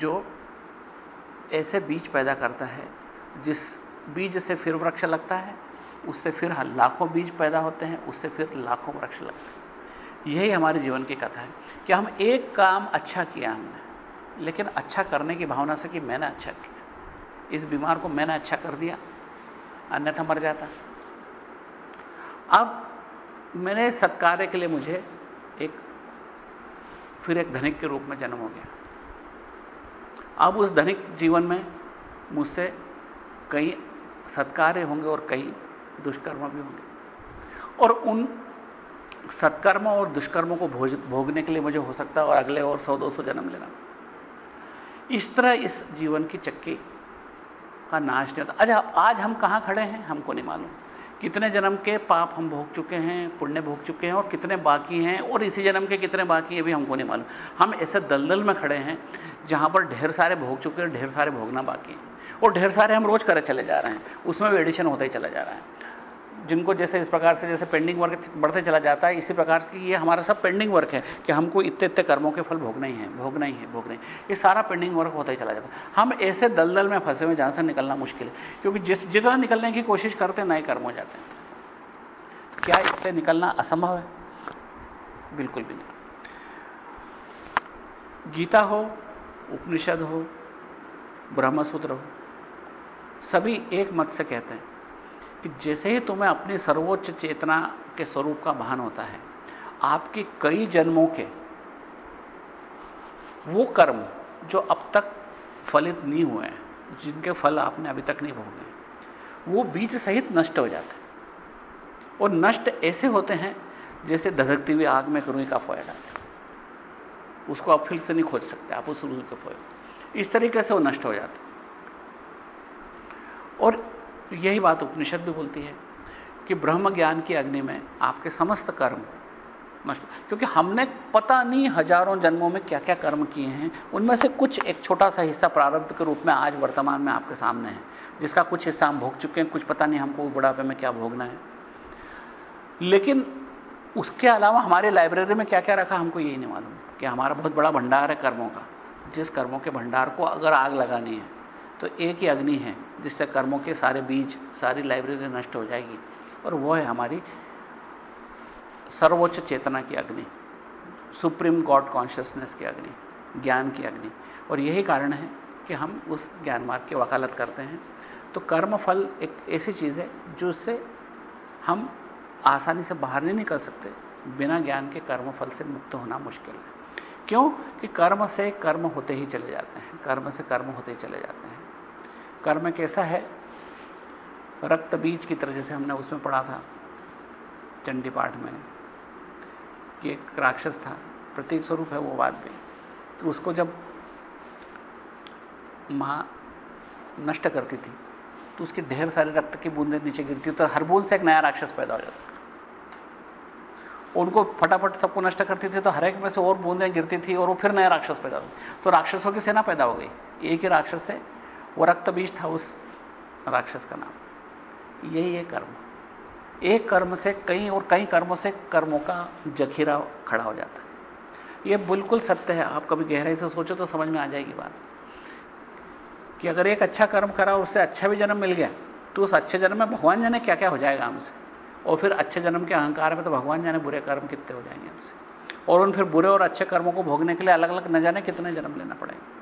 जो ऐसे बीज पैदा करता है, जिस बीज से फिर वृक्ष लगता है, उससे फिर लाखों बीज पैदा होते हैं, उससे फिर लाखों वृक्ष लगते हैं। यही हमारे जीवन की कथा है कि हम एक काम अच्छा किया हमने, लेकिन अच्छा करने की भावना से कि मैंने अच्छा किया। इस बीमार को मैंने अच्छा कर दिया, अन्यथा मर जाता। अब मैंने सत्कार्य के लिए मुझे एक फिर एक धनिक के रूप में जन्म हो गया। अब उस धनिक जीवन में मुझसे कई सत्कार्य होंगे और कई दुष्कर्म भी होंगे। और उन सत्कर्मों और दुष्कर्मों को भोगने के लिए मुझे हो सकता है और अगले और सौ, दो सौ जन्म लेना। इस तरह इस जीवन की चक्की का नाश नहीं होता। अच्छा आज हम कहाँ खड़े हैं? हमको नहीं मालूम। कितने जन्म के पाप हम भोग चुके हैं, पुण्य भोग चुके हैं और कितने बाकी हैं और इसी जन्म के कितने बाकी हैं भी हमको नहीं मालूम। हम ऐसे दलदल में खड़े हैं, जहाँ पर ढेर सारे भोग चुके हैं ढेर सारे भोगना बाकी हैं। और ढेर सारे हम रोज करे चले जा रहे हैं, उसमें भी एडिशन होता ही चला जा रहा है। जिनको जैसे इस प्रकार से जैसे पेंडिंग वर्क बढ़ते चला जाता है, इसी प्रकार की ये हमारा सब पेंडिंग वर्क है कि हमको इतने इतने कर्मों के फल भोगना ही है भोगना ही है, भोगना ही ये सारा पेंडिंग वर्क होता ही चला जाता है। हम ऐसे दलदल में फंसे हुए जहाँ से निकलना मुश्किल है, क्योंकि जिस जितना निकलने की कोशिश करते नए कर्म हो जाते हैं। क्या इससे निकलना असंभव है? बिल्कुल भी नहीं। गीता हो, उपनिषद हो, ब्रह्मसूत्र हो, सभी एक मत से कहते हैं कि जैसे ही तुम्हें अपनी सर्वोच्च चेतना के स्वरूप का भान होता है, आपके कई जन्मों के वो कर्म जो अब तक फलित नहीं हुए हैं, जिनके फल आपने अभी तक नहीं भोगे, वो बीज सहित नष्ट हो जाते हैं। और नष्ट ऐसे होते हैं जैसे धधकती हुई आग में रुई का फोया डालते उसको आप फिर से नहीं खोज सकते, आप उस रुई के फोए इस तरीके से वो नष्ट हो जाते और यही बात उपनिषद भी बोलती है कि ब्रह्म ज्ञान की अग्नि में आपके समस्त कर्म नष्ट क्योंकि हमने पता नहीं हज़ारों जन्मों में क्या क्या कर्म किए हैं। उनमें से कुछ एक छोटा सा हिस्सा प्रारब्ध के रूप में आज वर्तमान में आपके सामने है। जिसका कुछ हिस्सा हम भोग चुके हैं, कुछ पता नहीं हमको बुढ़ापे में क्या भोगना है। लेकिन उसके अलावा हमारे लाइब्रेरी में क्या क्या रखा हमको यही नहीं मालूम कि हमारा बहुत बड़ा भंडार है कर्मों का। जिस कर्मों के भंडार को अगर आग लगानी है तो एक ही अग्नि है। जिससे कर्मों के सारे बीज, सारी लाइब्रेरी नष्ट हो जाएगी। और वो है हमारी सर्वोच्च चेतना की अग्नि सुप्रीम गॉड कॉन्शियसनेस की अग्नि, ज्ञान की अग्नि। और यही कारण है कि हम उस ज्ञान मार्ग की वकालत करते हैं। तो कर्म फल एक ऐसी चीज़ है जो उससे हम आसानी से बाहर नहीं निकल सकते। बिना ज्ञान के कर्म फल से मुक्त होना मुश्किल है। क्यों? कि कर्म से कर्म होते ही चले जाते हैं। कर्म से कर्म होते ही चले जाते हैं। कर्म कैसा है? रक्त बीज की तरह जैसे हमने उसमें पढ़ा था, चंडी पाठ में, कि एक राक्षस था, प्रतीक स्वरूप है वो बात भी कि उसको जब माँ नष्ट करती थी तो उसके ढेर सारे रक्त की बूंदें नीचे गिरती तो हर बूंद से एक नया राक्षस पैदा हो जाता उनको फटाफट सबको नष्ट करती थी तो हर एक में से और बूंदें गिरती थी और वो फिर नया राक्षस पैदा हुई तो राक्षसों की सेना पैदा हो गई। एक ही राक्षस से वो रक्त बीज था उस राक्षस का नाम। यही है कर्म। एक कर्म से कई और कई कर्मों से कर्मों का जखीरा खड़ा हो जाता है। यह बिल्कुल सत्य है। आप कभी गहराई से सोचो तो समझ में आ जाएगी बात। कि अगर एक अच्छा कर्म करा और उससे अच्छा भी जन्म मिल गया तो उस अच्छे जन्म में भगवान जाने क्या क्या हो जाएगा हमसे? और फिर अच्छे जन्म के अहंकार में तो भगवान जाने बुरे कर्म कितने हो जाएँगे हमसे? और उन फिर बुरे और अच्छे कर्मों को भोगने के लिए अलग अलग न जाने कितने जन्म लेना पड़ेगा?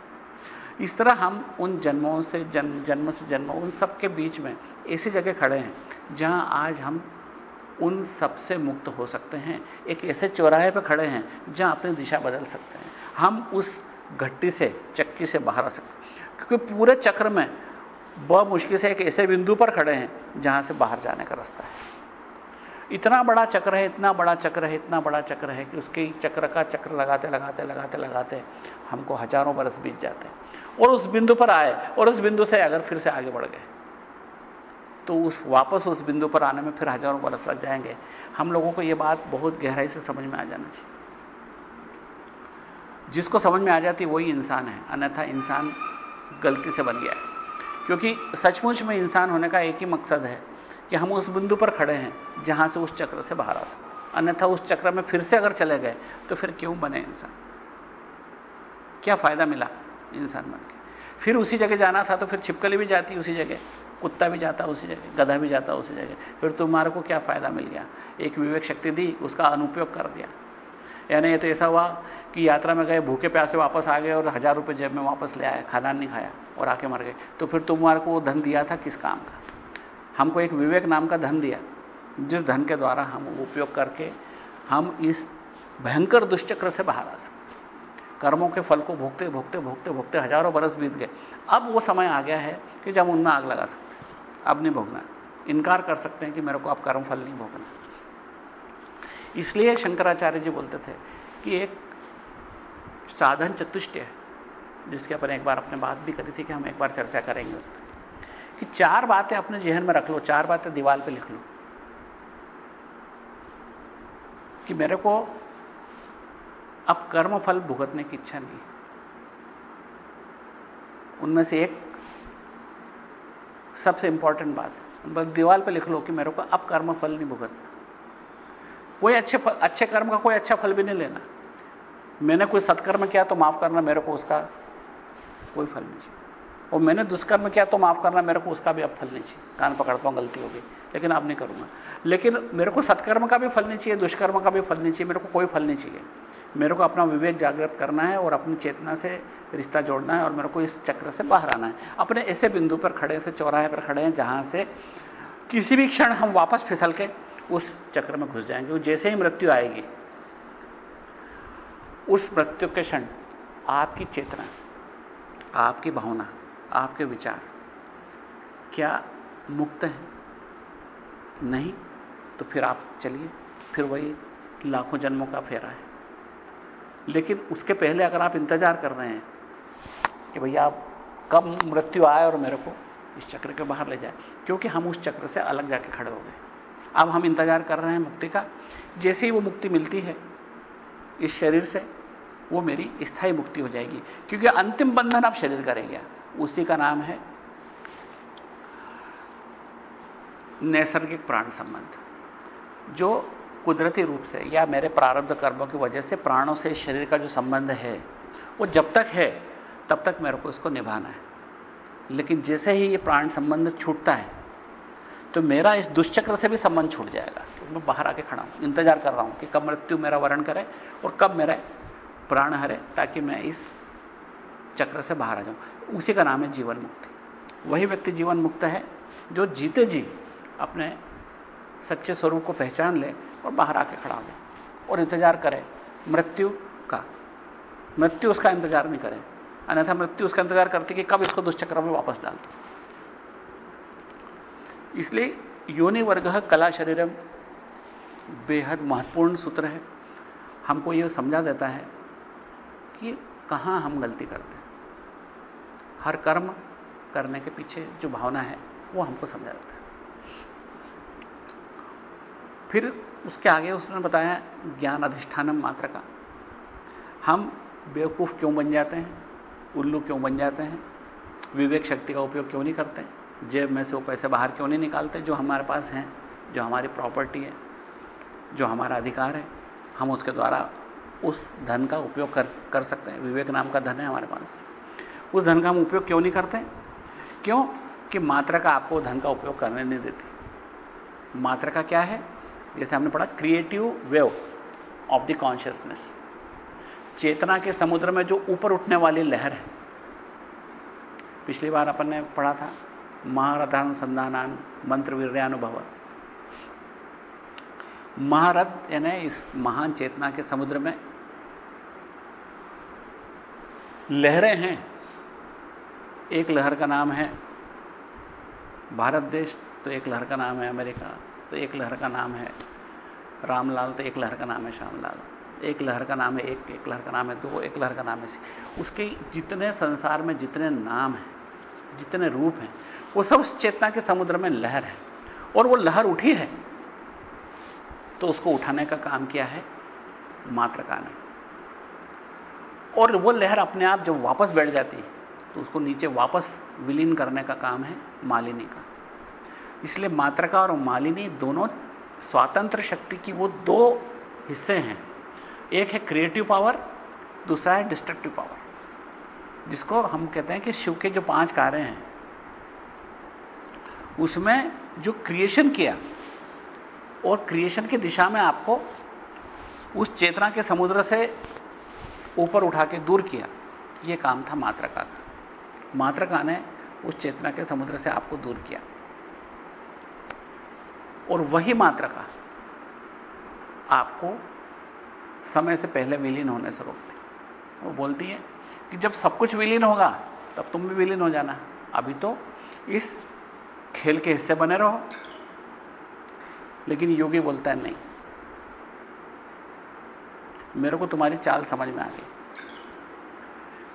इस तरह हम उन जन्मों से जन्म जन्म से जन्म, उन सब के बीच में ऐसी जगह खड़े हैं, जहाँ आज हम उन सबसे मुक्त हो सकते हैं। एक ऐसे चौराहे पर खड़े हैं, जहाँ अपनी दिशा बदल सकते हैं। हम उस घट्टी से, चक्की से बाहर आ सकते हैं। क्योंकि पूरे चक्र में बहुत मुश्किल से एक ऐसे बिंदु पर खड़े हैं, जहाँ से बाहर जाने का रास्ता है। इतना बड़ा चक्र है, इतना बड़ा चक्र है, इतना बड़ा चक्र है कि उसके चक्र का चक्र लगाते लगाते लगाते लगाते हमको हज़ारों बरस बीत जाते हैं। और उस बिंदु पर आए, और उस बिंदु से अगर फिर से आगे बढ़ गए तो उस वापस उस बिंदु पर आने में फिर हज़ारों बरस लग जाएँगे। हम लोगों को यह बात बहुत गहराई से समझ में आ जाना चाहिए। जिसको समझ में आ जाती वही इंसान है, अन्यथा इंसान गलती से बन गया है। क्योंकि सचमुच में इंसान होने का एक ही मकसद है कि हम उस बिंदु पर खड़े हैं, जहाँ से उस चक्र से बाहर आ सकते अन्यथा उस चक्र में फिर से अगर चले गए तो फिर क्यों बने इंसान? क्या फ़ायदा मिला? इंसान बन के। फिर उसी जगह जाना था तो फिर छिपकली भी जाती उसी जगह, कुत्ता भी जाता उसी जगह, गधा भी जाता उसी जगह। फिर तुम्हारे को क्या फ़ायदा मिल गया? एक विवेक शक्ति दी, उसका अनुपयोग कर दिया। यानी ये तो ऐसा हुआ कि यात्रा में गए, भूखे प्यासे वापस आ गए और हज़ार रुपए जेब में वापस ले आए, खाना नहीं खाया और आके मर गए। तो फिर तुम्हारे को वो धन दिया था किस काम का? हमको एक विवेक नाम का धन दिया, जिस धन के द्वारा हम उपयोग करके हम इस भयंकर दुष्चक्र से बाहर आ सकते कर्मों के फल को भोगते भोगते भोगते भोगते हज़ारों बरस बीत गए। अब वो समय आ गया है कि जब उनमें आग लगा सकते अब नहीं भोगना इनकार कर सकते हैं कि मेरे को अब कर्म फल नहीं भोगना इसलिए शंकराचार्य जी बोलते थे कि एक साधन चतुष्ट है, जिसके अपन एक बार अपने बात भी करी थी कि हम एक बार चर्चा करेंगे कि चार बातें अपने जहन में रख लो, चार बातें दीवार पे लिख लो। कि मेरे को अब कर्म फल भुगतने की इच्छा नहीं उनमें से एक सबसे इंपॉर्टेंट बात बस दीवार पे लिख लो कि मेरे को अब कर्म फल नहीं भुगतना। कोई अच्छे फल, अच्छे कर्म का कोई अच्छा फल भी नहीं लेना। मैंने कोई सत्कर्म किया तो माफ़ करना मेरे को उसका कोई फल नहीं चाहिए। और मैंने दुष्कर्म किया तो माफ़ करना मेरे को उसका भी अब फल नहीं चाहिए। कान पकड़ता हूँ गलती होगी लेकिन अब नहीं करूँगा। लेकिन मेरे को सत्कर्म का भी फल नहीं चाहिए दुष्कर्म का भी फल नहीं चाहिए मेरे को कोई फल नहीं चाहिए। मेरे को अपना विवेक जागृत करना है और अपनी चेतना से रिश्ता जोड़ना है और मेरे को इस चक्र से बाहर आना है। अपने ऐसे बिंदु पर खड़े से चौराहे पर खड़े हैं, जहाँ से किसी भी क्षण हम वापस फिसल के उस चक्र में घुस जाएँगे। जैसे ही मृत्यु आएगी, उस मृत्यु के क्षण आपकी चेतना, आपकी भावना, आपके विचार क्या मुक्त है? नहीं तो फिर आप चलिए, फिर वही लाखों जन्मों का फेरा है। लेकिन उसके पहले अगर आप इंतज़ार कर रहे हैं कि भैया आप कब मृत्यु आए और मेरे को इस चक्र के बाहर ले जाए, क्योंकि हम उस चक्र से अलग जाके खड़े हो गए। अब हम इंतज़ार कर रहे हैं मुक्ति का। जैसे ही वो मुक्ति मिलती है, इस शरीर से वो मेरी स्थायी मुक्ति हो जाएगी। क्योंकि अंतिम बंधन आप शरीर करेंगे। उसी का नाम है नैसर्गिक प्राण संबंध, जो कुदरती रूप से या मेरे प्रारब्ध कर्मों की वजह से प्राणों से शरीर का जो संबंध है, वो जब तक है, तब तक मेरे को इसको निभाना है। लेकिन जैसे ही ये प्राण संबंध छूटता है तो मेरा इस दुष्चक्र से भी संबंध छूट जाएगा। तो मैं बाहर आके खड़ा हूँ, इंतज़ार कर रहा हूँ कि कब मृत्यु मेरा वर्ण करे और कब मेरा प्राण हरे, ताकि मैं इस चक्र से बाहर आ जाऊँ। उसी का नाम है जीवन मुक्ति। वही व्यक्ति जीवन मुक्त है, जो जीते जी अपने सच्चे स्वरूप को पहचान ले और बाहर आके खड़ा हो और इंतज़ार करें, मृत्यु का। मृत्यु उसका इंतज़ार नहीं करें। अन्यथा मृत्यु उसका इंतज़ार करती कि कब इसको दुष्चक्र में वापस डाल दो। इसलिए योनि वर्ग कला शरीरम बेहद महत्वपूर्ण सूत्र है। हमको यह समझा देता है कि कहाँ हम गलती करते हैं। हर कर्म करने के पीछे जो भावना है, वो हमको समझा देता है। फिर उसके आगे उसने बताया, ज्ञान अधिष्ठानम मात्र का। हम बेवकूफ़ क्यों बन जाते हैं? उल्लू क्यों बन जाते हैं? विवेक शक्ति का उपयोग क्यों नहीं करते? जेब में से वो पैसे बाहर क्यों नहीं निकालते? जो हमारे पास हैं, जो हमारी प्रॉपर्टी है, जो हमारा अधिकार है, हम उसके द्वारा उस धन का उपयोग कर कर सकते हैं। विवेक नाम का धन है हमारे पास। उस धन का हम उपयोग क्यों नहीं करते? क्यों? कि मात्रा का आपको धन का उपयोग करने नहीं देती। मात्रा का क्या है? जैसे हमने पढ़ा creative wave of the consciousness चेतना के समुद्र में जो ऊपर उठने वाली लहर है। पिछली बार अपन ने पढ़ा था महारथानुसंधान मंत्र वीर्यानुभव महारथ यानी इस महान चेतना के समुद्र में लहरें हैं। एक लहर का नाम है भारत देश तो एक लहर का नाम है अमेरिका। तो एक लहर का नाम है रामलाल तो एक लहर का नाम है श्यामलाल। एक लहर का नाम है एक एक लहर का नाम है दो, एक लहर का नाम है उसके जितने संसार में जितने नाम हैं, जितने रूप हैं, वो सब उस चेतना के समुद्र में लहर है। और वो लहर उठी है तो उसको उठाने का काम किया है? मात्रका ने और वो लहर अपने आप जब वापस बैठ जाती है तो उसको नीचे वापस विलीन करने का काम है मालिनी का। इसलिए मात्रका और मालिनी दोनों स्वातंत्र शक्ति की वो दो हिस्से हैं। एक है क्रिएटिव पावर दूसरा है डिस्ट्रक्टिव पावर जिसको हम कहते हैं कि शिव के जो पाँच कार्य हैं, उसमें जो क्रिएशन किया और क्रिएशन की दिशा में आपको उस चेतना के समुद्र से ऊपर उठा के दूर किया यह काम था मात्रका का। मात्रका ने उस चेतना के समुद्र से आपको दूर किया। और वही मात्रका आपको समय से पहले विलीन होने से रोकती वो बोलती है कि जब सब कुछ विलीन होगा, तब तुम भी विलीन हो जाना। अभी तो इस खेल के हिस्से बने रहो। लेकिन योगी बोलता है, नहीं, मेरे को तुम्हारी चाल समझ में आ गई।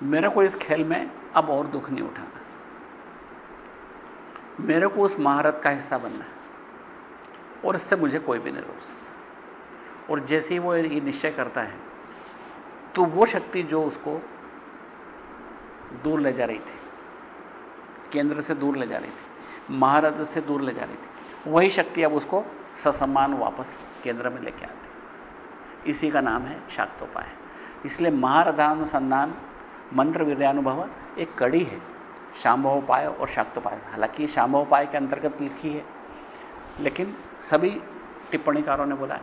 मेरे को इस खेल में अब और दुख नहीं उठाना। मेरे को उस महारत का हिस्सा बनना है। और इससे मुझे कोई भी नहीं रोक सकता। और जैसे ही वो ये निश्चय करता है तो वो शक्ति जो उसको दूर ले जा रही थी, केंद्र से दूर ले जा रही थी, महारथ से दूर ले जा रही थी, वही शक्ति अब उसको ससम्मान वापस केंद्र में लेके आती इसी का नाम है शाक्तोपाय। इसलिए महारथानुसंधान, मंत्र वीर्यानुभव एक कड़ी है, शाम्भवोपाय और शाक्तोपाय। हालाँकि शाम्भवोपाय के अंतर्गत लिखी है, लेकिन सभी टिप्पणीकारों ने बोला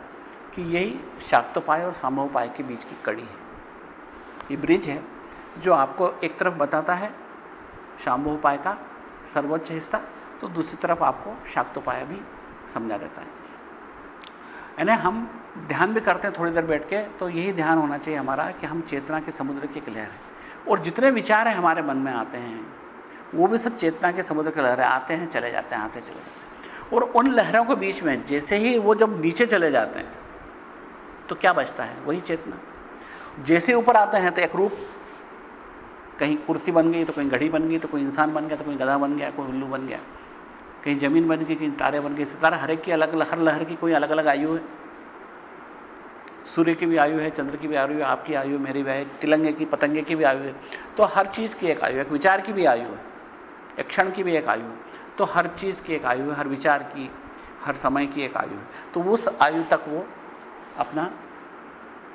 कि यही शाक्तोपाय और साम्भवोपाय के बीच की कड़ी है। ये ब्रिज है जो आपको एक तरफ़ बताता है शाम्भवोपाय का सर्वोच्च हिस्सा तो दूसरी तरफ़ आपको शाक्तोपाय भी समझा देता है। यानी हम ध्यान भी करते हैं थोड़ी देर बैठ के तो यही ध्यान होना चाहिए हमारा कि हम चेतना के समुद्र की लहर है। और जितने विचार हैं हमारे मन में आते हैं, वो भी सब चेतना के समुद्र की लहरें आते हैं, चले जाते हैं, आते चले जाते हैं। और उन लहरों के बीच में, जैसे ही वो जब नीचे चले जाते हैं तो क्या बचता है? वही चेतना। जैसे ऊपर आते हैं तो एक रूप, कहीं कुर्सी बन गई तो कहीं घड़ी बन गई तो कोई इंसान बन गया तो कोई गधा बन गया, कोई उल्लू बन गया, कहीं ज़मीन बन गई, कहीं तारे बन गए सितारे हर एक की अलग, हर लहर की कोई अलग अलग आयु है। सूर्य की भी आयु है, चंद्र की भी आयु है आपकी आयु, मेरी भी आयु तिलंगे की, पतंगे की भी आयु है तो हर चीज़ की एक आयु है, एक विचार की भी आयु है, एक क्षण की भी एक आयु है। तो हर चीज़ की एक आयु है, हर विचार की, हर समय की एक आयु है। तो उस आयु तक वो अपना,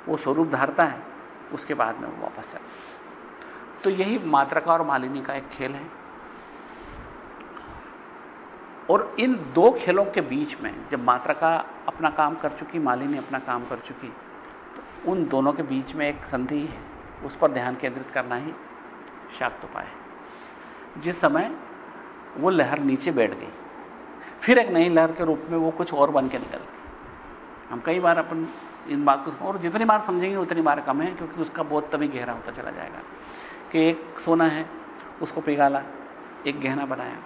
वो स्वरूप धारता है, उसके बाद में वो वापस चलता तो यही मात्रका और मालिनी का एक खेल है। और इन दो खेलों के बीच में जब मात्रका अपना काम कर चुकी, मालिनी अपना काम कर चुकी तो उन दोनों के बीच में एक संधि है, उस पर ध्यान केंद्रित करना ही शाक्त उपाय है। जिस समय वो लहर नीचे बैठ गई। फिर एक नई लहर के रूप में वो कुछ और बन के निकल निकलती हम कई बार अपन इन बात को और जितनी बार समझेंगे, उतनी बार कम है, क्योंकि उसका बहुत तभी गहरा होता चला जाएगा। कि एक सोना है, उसको पिघाला, एक गहना बनाया,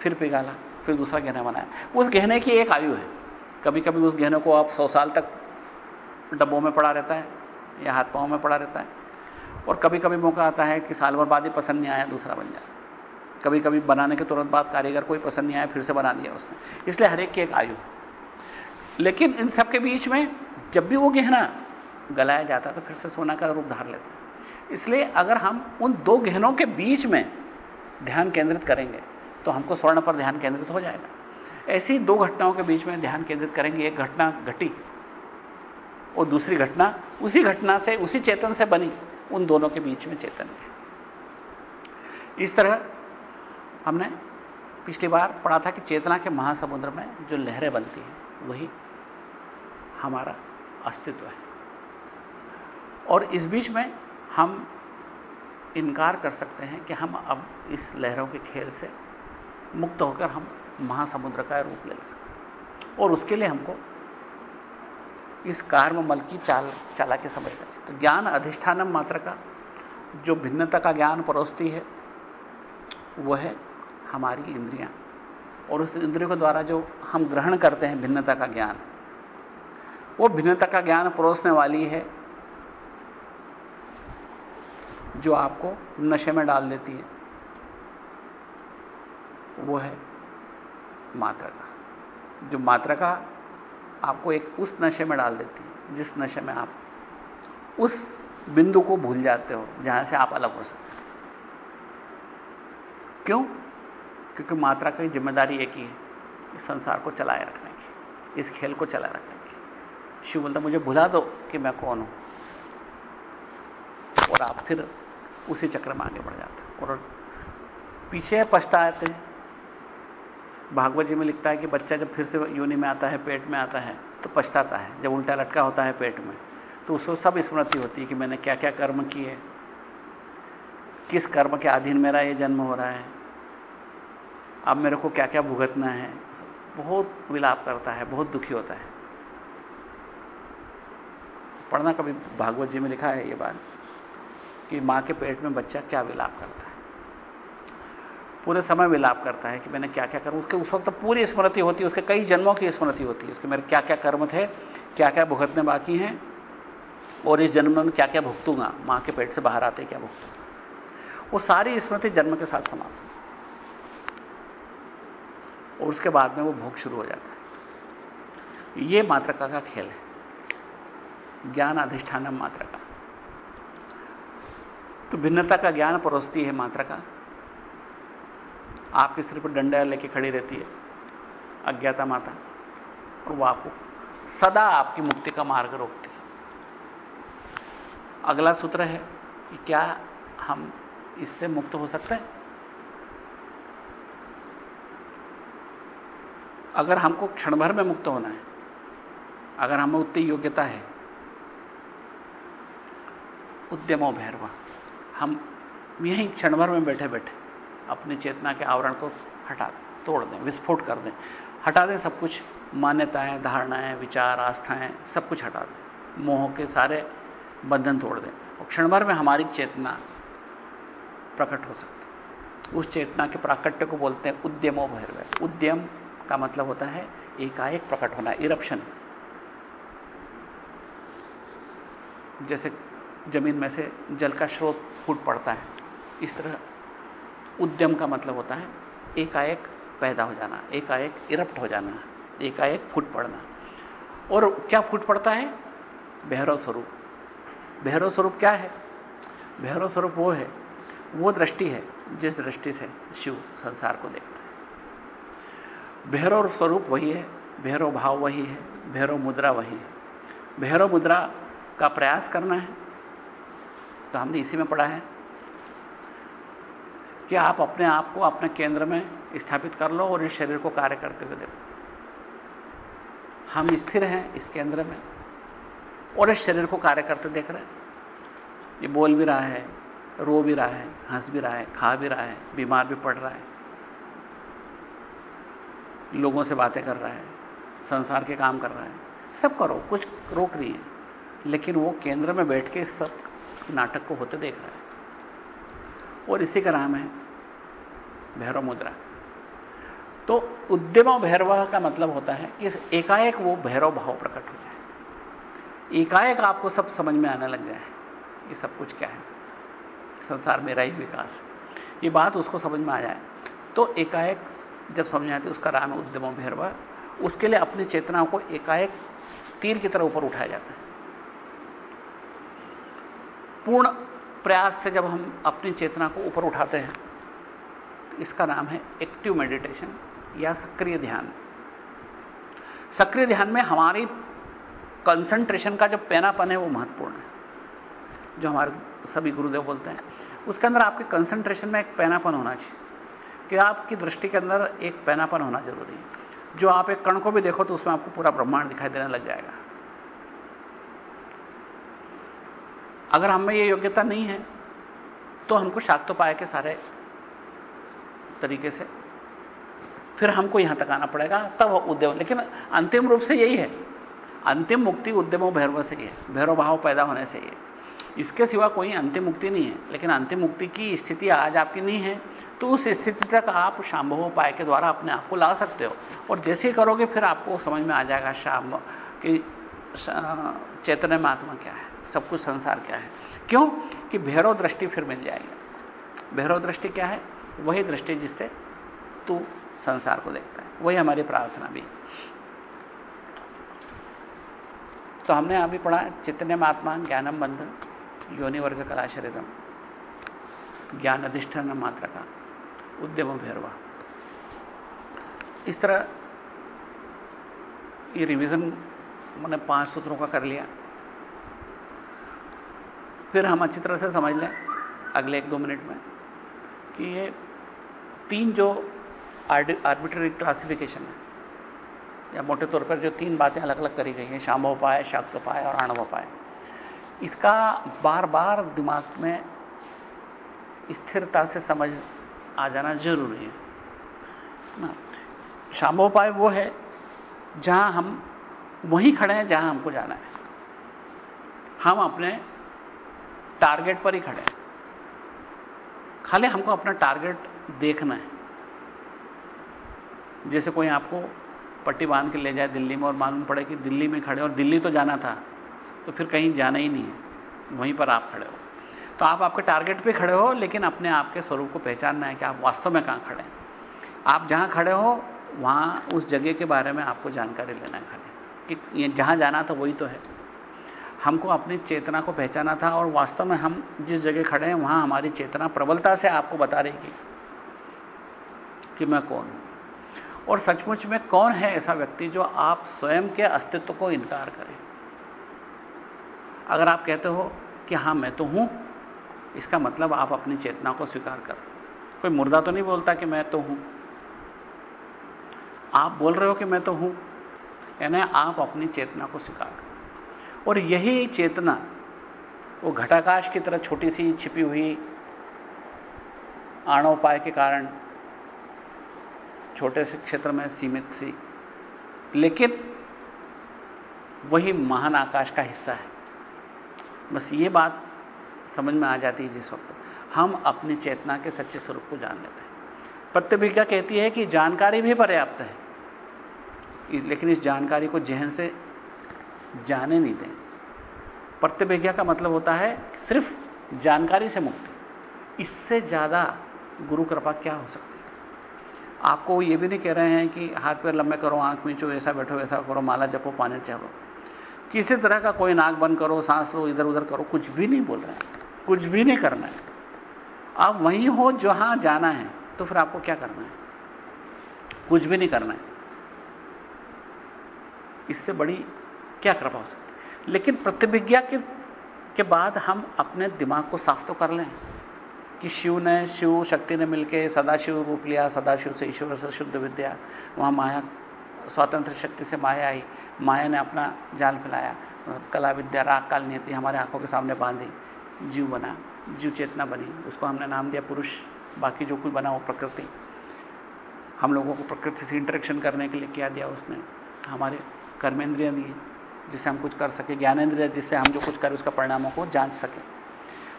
फिर पिघाला, फिर दूसरा गहना बनाया। उस गहने की एक आयु है। कभी कभी उस गहने को आप सौ साल तक डब्बों में पड़ा रहता है, या हाथ पाँव में पड़ा रहता है, और कभी कभी मौका आता है कि साल भर बाद ही पसंद नहीं आया, दूसरा बन जाता कभी कभी बनाने के तुरंत बाद कारीगर कोई पसंद नहीं आया, फिर से बना दिया उसने। इसलिए हर एक की एक आयु। लेकिन इन सबके बीच में जब भी वो गहना गलाया जाता तो फिर से सोना का रूप धार लेता इसलिए अगर हम उन दो गहनों के बीच में ध्यान केंद्रित करेंगे तो हमको स्वर्ण पर ध्यान केंद्रित हो जाएगा। ऐसी दो घटनाओं के बीच में ध्यान केंद्रित करेंगे, एक घटना घटी और दूसरी घटना उसी घटना से, उसी चेतन से बनी, उन दोनों के बीच में चेतन है। इस तरह हमने पिछली बार पढ़ा था कि चेतना के महासमुद्र में जो लहरें बनती हैं, वही हमारा अस्तित्व है। और इस बीच में हम इनकार कर सकते हैं कि हम अब इस लहरों के खेल से मुक्त होकर हम महासमुद्र का रूप ले सकते और उसके लिए हमको इस कार्ममल की चाल, चाला के समझना चाहिए। तो ज्ञान अधिष्ठानम मात्र का जो भिन्नता का ज्ञान परोसती है वह है हमारी इंद्रियाँ। और उस इंद्रियों के द्वारा जो हम ग्रहण करते हैं भिन्नता का ज्ञान, वो भिन्नता का ज्ञान परोसने वाली है, जो आपको नशे में डाल देती है। वो है मात्रा का। जो मात्रा का आपको एक उस नशे में डाल देती है, जिस नशे में आप उस बिंदु को भूल जाते हो, जहाँ से आप अलग हो सकते क्यों? क्योंकि मात्रा की ज़िम्मेदारी एक ही है, इस संसार को चलाए रखने की, इस खेल को चलाए रखने की। शिव बोलता, मुझे भुला दो कि मैं कौन हूँ। और आप फिर उसी चक्र में आगे बढ़ जाते और पीछे पछताते हैं। भागवत जी में लिखता है कि बच्चा जब फिर से योनि में आता है, पेट में आता है तो पछताता है। जब उल्टा लटका होता है पेट में तो उसको सब स्मृति होती है कि मैंने क्या क्या कर्म किए, किस कर्म के अधीन मेरा ये जन्म हो रहा है अब मेरे को क्या क्या भुगतना है? बहुत विलाप करता है, बहुत दुखी होता है। पढ़ना कभी भागवत जी में लिखा है ये बात कि माँ के पेट में बच्चा क्या विलाप करता है? पूरे समय विलाप करता है कि मैंने क्या क्या करूँ? उसके उस वक्त पूरी स्मृति होती है, उसके कई जन्मों की स्मृति होती है। उसके मेरे क्या क्या कर्म थे क्या क्या भुगतने बाकी हैं, और इस जन्म में क्या क्या भुगतूँगा? माँ के पेट से बाहर आते क्या भुगतूँगा? वो सारी स्मृति जन्म के साथ समाप्त और उसके बाद में वो भोग शुरू हो जाता है। ये मात्रका का खेल है। ज्ञान अधिष्ठान मात्रका तो भिन्नता का ज्ञान परोसती है मात्रका आपके सिर पर डंडा लेके खड़ी रहती है, अज्ञाता माता। और वो आपको सदा आपकी मुक्ति का मार्ग रोकती है। अगला सूत्र है कि क्या हम इससे मुक्त हो सकते हैं? अगर हमको क्षण भर में मुक्त होना है, अगर हमें उतनी योग्यता है, उद्यमो भैरवा, हम यहीं क्षण भर में बैठे बैठे अपनी चेतना के आवरण को हटा, तोड़ दें, विस्फोट कर दें, हटा दें सब कुछ, मान्यताएँ, धारणाएँ, विचार, आस्थाएँ, सब कुछ हटा दें, मोह के सारे बंधन तोड़ दें, और क्षण भर में हमारी चेतना प्रकट हो सकती उस चेतना के प्राकट्य को बोलते हैं उद्यमो भैरव। उद्यम का मतलब होता है एकाएक प्रकट होना इरप्शन जैसे ज़मीन में से जल का स्रोत फूट पड़ता है, इस तरह उद्यम का मतलब होता है एकाएक पैदा हो जाना, एकाएक इरप्ट हो जाना, एकाएक फूट पड़ना। और क्या फूट पड़ता है? भैरव स्वरूप। भैरव स्वरूप क्या है? भैरव स्वरूप वो है, वो दृष्टि है, जिस दृष्टि से शिव संसार को देखता है। भैरव स्वरूप वही है, भैरव भाव वही है, भैरव मुद्रा वही है। भैरव मुद्रा का प्रयास करना है तो हमने इसी में पढ़ा है कि आप अपने आप को अपने केंद्र में स्थापित कर लो और इस शरीर को कार्य करते हुए देखो। हम स्थिर हैं इस केंद्र में और इस शरीर को कार्य करते देख रहे हैं। ये बोल भी रहा है, रो भी रहा है, हंस भी रहा है, खा भी रहा है, बीमार भी पड़ रहा है। लोगों से बातें कर रहा है, संसार के काम कर रहा है। सब करो, कुछ रोक नहीं है। लेकिन वो केंद्र में बैठ के सब नाटक को होते देख रहा है। और इसी का नाम है भैरव मुद्रा। तो उद्यम भैरव का मतलब होता है कि एकाएक वो भैरव भाव प्रकट हो जाए। एकाएक आपको सब समझ में आने लग जाए, ये सब कुछ क्या है संसार? संसार मेरा ही विकास। ये बात उसको समझ में आ जाए। तो एकाएक जब समझ आती उसका राम है उद्यम भैरवा उसके लिए अपनी चेतनाओं को एकाएक तीर की तरह ऊपर उठाया जाता है। पूर्ण प्रयास से जब हम अपनी चेतना को ऊपर उठाते हैं, इसका नाम है एक्टिव मेडिटेशन या सक्रिय ध्यान। सक्रिय ध्यान में हमारी कंसंट्रेशन का जो पैनापन है, वो महत्वपूर्ण है, जो हमारे सभी गुरुदेव बोलते हैं। उसके अंदर आपके कंसंट्रेशन में एक पैनापन होना चाहिए। कि आपकी दृष्टि के अंदर एक पैनापन होना ज़रूरी है। जो आप एक कण को भी देखो तो उसमें आपको पूरा ब्रह्मांड दिखाई देने लग जाएगा। अगर हमें यह योग्यता नहीं है तो हमको शाक्तोपाय के सारे तरीके से फिर हमको यहाँ तक आना पड़ेगा, तब उद्यम। लेकिन अंतिम रूप से यही है। अंतिम मुक्ति उद्यमों, भैरव से ही है। भैरव भाव पैदा होने से ही है। इसके सिवा कोई अंतिम मुक्ति नहीं है। लेकिन अंतिम मुक्ति की स्थिति आज आपकी नहीं है। तो उस स्थिति तक आप शाम्भव उपाय के द्वारा अपने आप को ला सकते हो। और जैसे ही करोगे, फिर आपको समझ में आ जाएगा शाम कि चैतन्य महात्मा क्या है, सब कुछ संसार क्या है। क्यों? कि भैरव दृष्टि फिर मिल जाएगी। भैरव दृष्टि क्या है? वही दृष्टि जिससे तू संसार को देखता है। वही हमारी प्रार्थना भी। तो हमने अभी पढ़ा चितन्य महात्मा ज्ञानम बंधन योनि वर्ग कला शरीरम ज्ञान अधिष्ठान मात्रा का उद्यम भैरवा इस तरह ये रिवीजन मैंने पाँच सूत्रों का कर लिया। फिर हम अच्छी तरह से समझ लें अगले एक दो मिनट में कि ये तीन जो आर्बिट्ररी क्लासिफिकेशन है, या मोटे तौर पर जो तीन बातें अलग अलग करी गई हैं, शामोपाय शाक्तोपाय और आणवोपाय। इसका बार बार दिमाग में स्थिरता से समझ आ जाना ज़रूरी है। ना। शामोपाय वो है, जहाँ हम, वहीं खड़े हैं, जहाँ हमको जाना है। हम अपने टारगेट पर ही खड़े हैं। खाली हमको अपना टारगेट देखना है। जैसे कोई आपको पट्टी बाँध के ले जाए दिल्ली में और मालूम पड़े कि दिल्ली में खड़े और दिल्ली तो जाना था तो फिर कहीं जाना ही नहीं है। वहीं पर आप खड़े हो। तो आप आपके टारगेट पे खड़े हो, लेकिन अपने आप के स्वरूप को पहचानना है कि आप वास्तव में कहाँ खड़े हैं। आप जहाँ खड़े हो, वहाँ उस जगह के बारे में आपको जानकारी लेना है खड़े कि ये जहाँ जाना था, वही तो है। हमको अपनी चेतना को पहचाना था और वास्तव में हम जिस जगह खड़े हैं, वहाँ हमारी चेतना प्रबलता से आपको बता रही कि मैं कौन हूँ। और सचमुच में कौन है ऐसा व्यक्ति जो आप स्वयं के अस्तित्व को इनकार करें? अगर आप कहते हो कि हाँ, मैं तो हूँ इसका मतलब आप अपनी चेतना को स्वीकार कर। कोई मुर्दा तो नहीं बोलता कि मैं तो हूँ? आप बोल रहे हो कि मैं तो हूँ? यानी आप अपनी चेतना को स्वीकार कर। और यही चेतना, वो घटाकाश की तरह छोटी सी छिपी हुई आणोपाय के कारण छोटे से क्षेत्र में सीमित सी, लेकिन वही महान आकाश का हिस्सा है। बस ये बात समझ में आ जाती है जिस वक्त। हम अपनी चेतना के सच्चे स्वरूप को जान लेते हैं। प्रतिभिज्ञा कहती है कि जानकारी भी पर्याप्त है। लेकिन इस जानकारी को जहन से जाने नहीं दें। प्रतिभिज्ञा का मतलब होता है सिर्फ़ जानकारी से मुक्ति। इससे ज़्यादा गुरु कृपा क्या हो सकती है? आपको ये भी नहीं कह रहे हैं कि हाथ पैर लंबे करो, आँख मीचो, ऐसा बैठो ऐसा करो, माला जपो, पानी चढ़ो किसी तरह का कोई नाक बंद करो, सांस लो इधर उधर करो, कुछ भी नहीं बोल रहे हैं। कुछ भी नहीं करना है। आप वहीं हो जहाँ जाना है तो फिर आपको क्या करना है? कुछ भी नहीं करना है। इससे बड़ी क्या कृपा हो सकती लेकिन प्रतिभिज्ञा के, के बाद हम अपने दिमाग को साफ़ तो कर लें कि शिव ने शिव शक्ति ने मिलकर सदाशिव रूप लिया सदाशिव से ईश्वर से शुद्ध विद्या वहाँ माया स्वतंत्र शक्ति से माया आई। माया ने अपना जाल फैलाया कला विद्या राग काल नीति हमारे आँखों के सामने बांधी। जीव बना, जीव चेतना बनी, उसको हमने नाम दिया पुरुष, बाकी जो कुछ बना वो प्रकृति। हम लोगों को प्रकृति से इंटरेक्शन करने के लिए क्या दिया उसने? हमारे कर्मेंद्रिय दिए जिससे हम कुछ कर सके ज्ञानेन्द्रिय जिससे हम जो कुछ करें, उसका परिणामों को जाँच सके।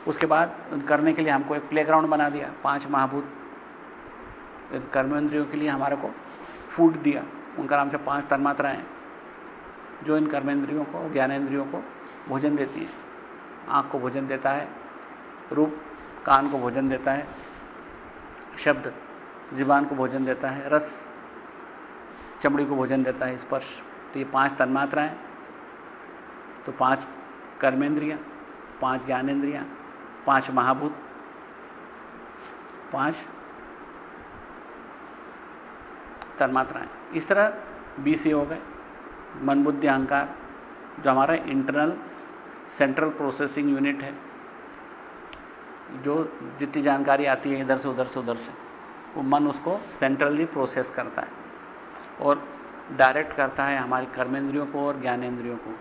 उसके बाद करने के लिए हमको एक प्लेग्राउंड बना दिया, पाँच महाभूत। कर्मेंद्रियों के लिए हमारे को फ़ूड दिया, उनका नाम से पाँच तन्मात्राएँ जो इन कर्मेंद्रियों को ज्ञानेन्द्रियों को भोजन देती हैं। आँख को भोजन देता है, रूप, कान को भोजन देता है, शब्द, जीवान को भोजन देता है, रस, चमड़ी को भोजन देता है, स्पर्श। तो ये पाँच तन्मात्राएँ तो पाँच कर्मेंद्रियाँ, पाँच ज्ञानेन्द्रियाँ पाँच महाभूत, पाँच तन्मात्राएँ। इस तरह बीसी हो गए, मन बुद्धि अहंकार, जो हमारा इंटरनल सेंट्रल प्रोसेसिंग यूनिट है। जो जितनी जानकारी आती है इधर से, उधर से उधर से, वो मन उसको सेंट्रली प्रोसेस करता है और डायरेक्ट करता है हमारी कर्मेंद्रियों को और ज्ञानेंद्रियों को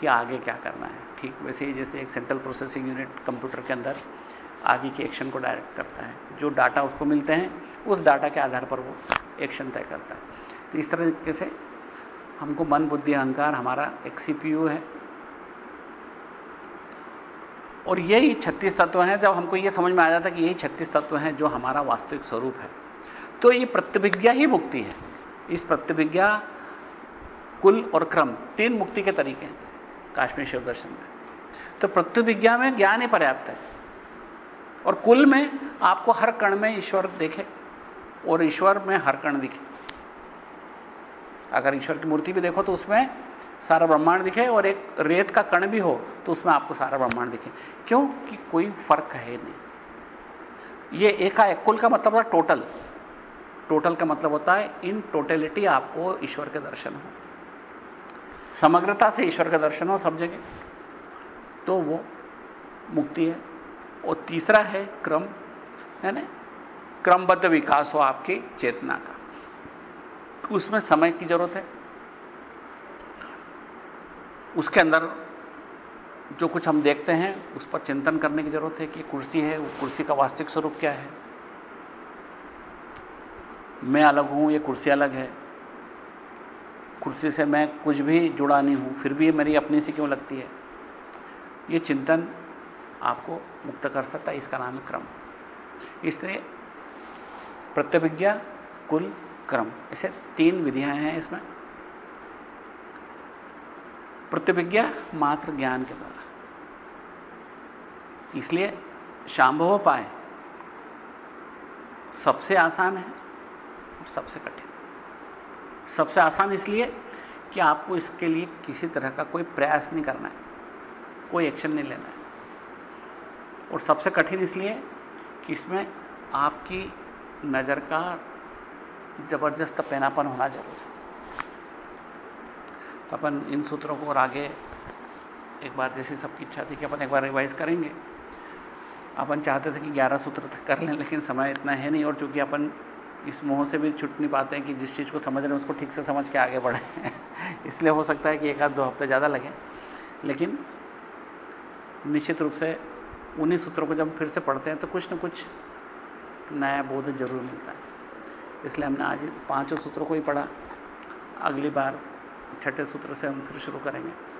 कि आगे क्या करना है। ठीक, वैसे ही जैसे एक सेंट्रल प्रोसेसिंग यूनिट कंप्यूटर के अंदर आगे के एक्शन को डायरेक्ट करता है। जो डाटा उसको मिलते हैं, उस डाटा के आधार पर वो एक्शन तय करता है। तो इस तरीके से हमको मन, बुद्धि, अहंकार हमारा एक सीपीयू है। और यही छत्तीस तत्व हैं, जब हमको यह समझ में आ जाता कि यही छत्तीस तत्व हैं जो हमारा वास्तविक स्वरूप है। तो ये प्रतिभिज्ञा ही मुक्ति है। इस प्रतिभिज्ञा कुल और क्रम, तीन मुक्ति के तरीके हैं, काश्मीर शिव दर्शन में। तो प्रतिभिज्ञा में ज्ञान ही पर्याप्त है। और कुल में आपको हर कण में ईश्वर देखे, और ईश्वर में हर कण दिखे। अगर ईश्वर की मूर्ति भी देखो तो उसमें सारा ब्रह्मांड दिखे और एक रेत का कण भी हो तो उसमें आपको सारा ब्रह्मांड दिखे। क्यों? कि कोई फ़र्क है नहीं। ये एकाएक कुल का मतलब होता टोटल टोटल का मतलब होता है इन टोटलिटी आपको ईश्वर के दर्शन हो। समग्रता से ईश्वर का दर्शन हो सब जगह। तो वो मुक्ति है। और तीसरा है क्रम। है ना? क्रमबद्ध विकास हो आपकी चेतना का। उसमें समय की ज़रूरत है। उसके अंदर जो कुछ हम देखते हैं, उस पर चिंतन करने की ज़रूरत है कि कुर्सी है वो कुर्सी का वास्तविक स्वरूप क्या है? मैं अलग हूँ, ये कुर्सी अलग है। कुर्सी से मैं कुछ भी जुड़ा नहीं हूँ, फिर भी ये मेरी अपनी सी क्यों लगती है? ये चिंतन आपको मुक्त कर सकता है, इसका नाम है क्रम। इसलिए प्रत्यभिज्ञा, कुल क्रम। ऐसे तीन विधियाँ हैं इसमें। प्रतिभिज्ञा मात्र ज्ञान के द्वारा। इसलिए शांभव पाए सबसे आसान है और सबसे कठिन। सबसे आसान इसलिए कि आपको इसके लिए किसी तरह का कोई प्रयास नहीं करना है, कोई एक्शन नहीं लेना है। और सबसे कठिन इसलिए कि इसमें आपकी नज़र का ज़बरदस्त पैनापन होना ज़रूरी है। अपन इन सूत्रों को और आगे एक बार जैसे सबकी इच्छा थी कि अपन एक बार रिवाइज करेंगे। अपन चाहते थे कि 11 सूत्र तक कर लें, लेकिन समय इतना है नहीं और चूँकि अपन इस मोह से भी छुट नहीं पाते हैं कि जिस चीज़ को समझ रहे हैं उसको ठीक से समझ के आगे बढ़े। *laughs* इसलिए हो सकता है कि एक आध दो हफ़्ते ज़्यादा लगे। लेकिन निश्चित रूप से उन्हीं सूत्रों को जब फिर से पढ़ते हैं तो कुछ न कुछ नया बोध ज़रूर मिलता है। इसलिए हमने आज पाँचों सूत्रों को ही पढ़ा। अगली बार छठे सूत्र से हम फिर शुरू करेंगे।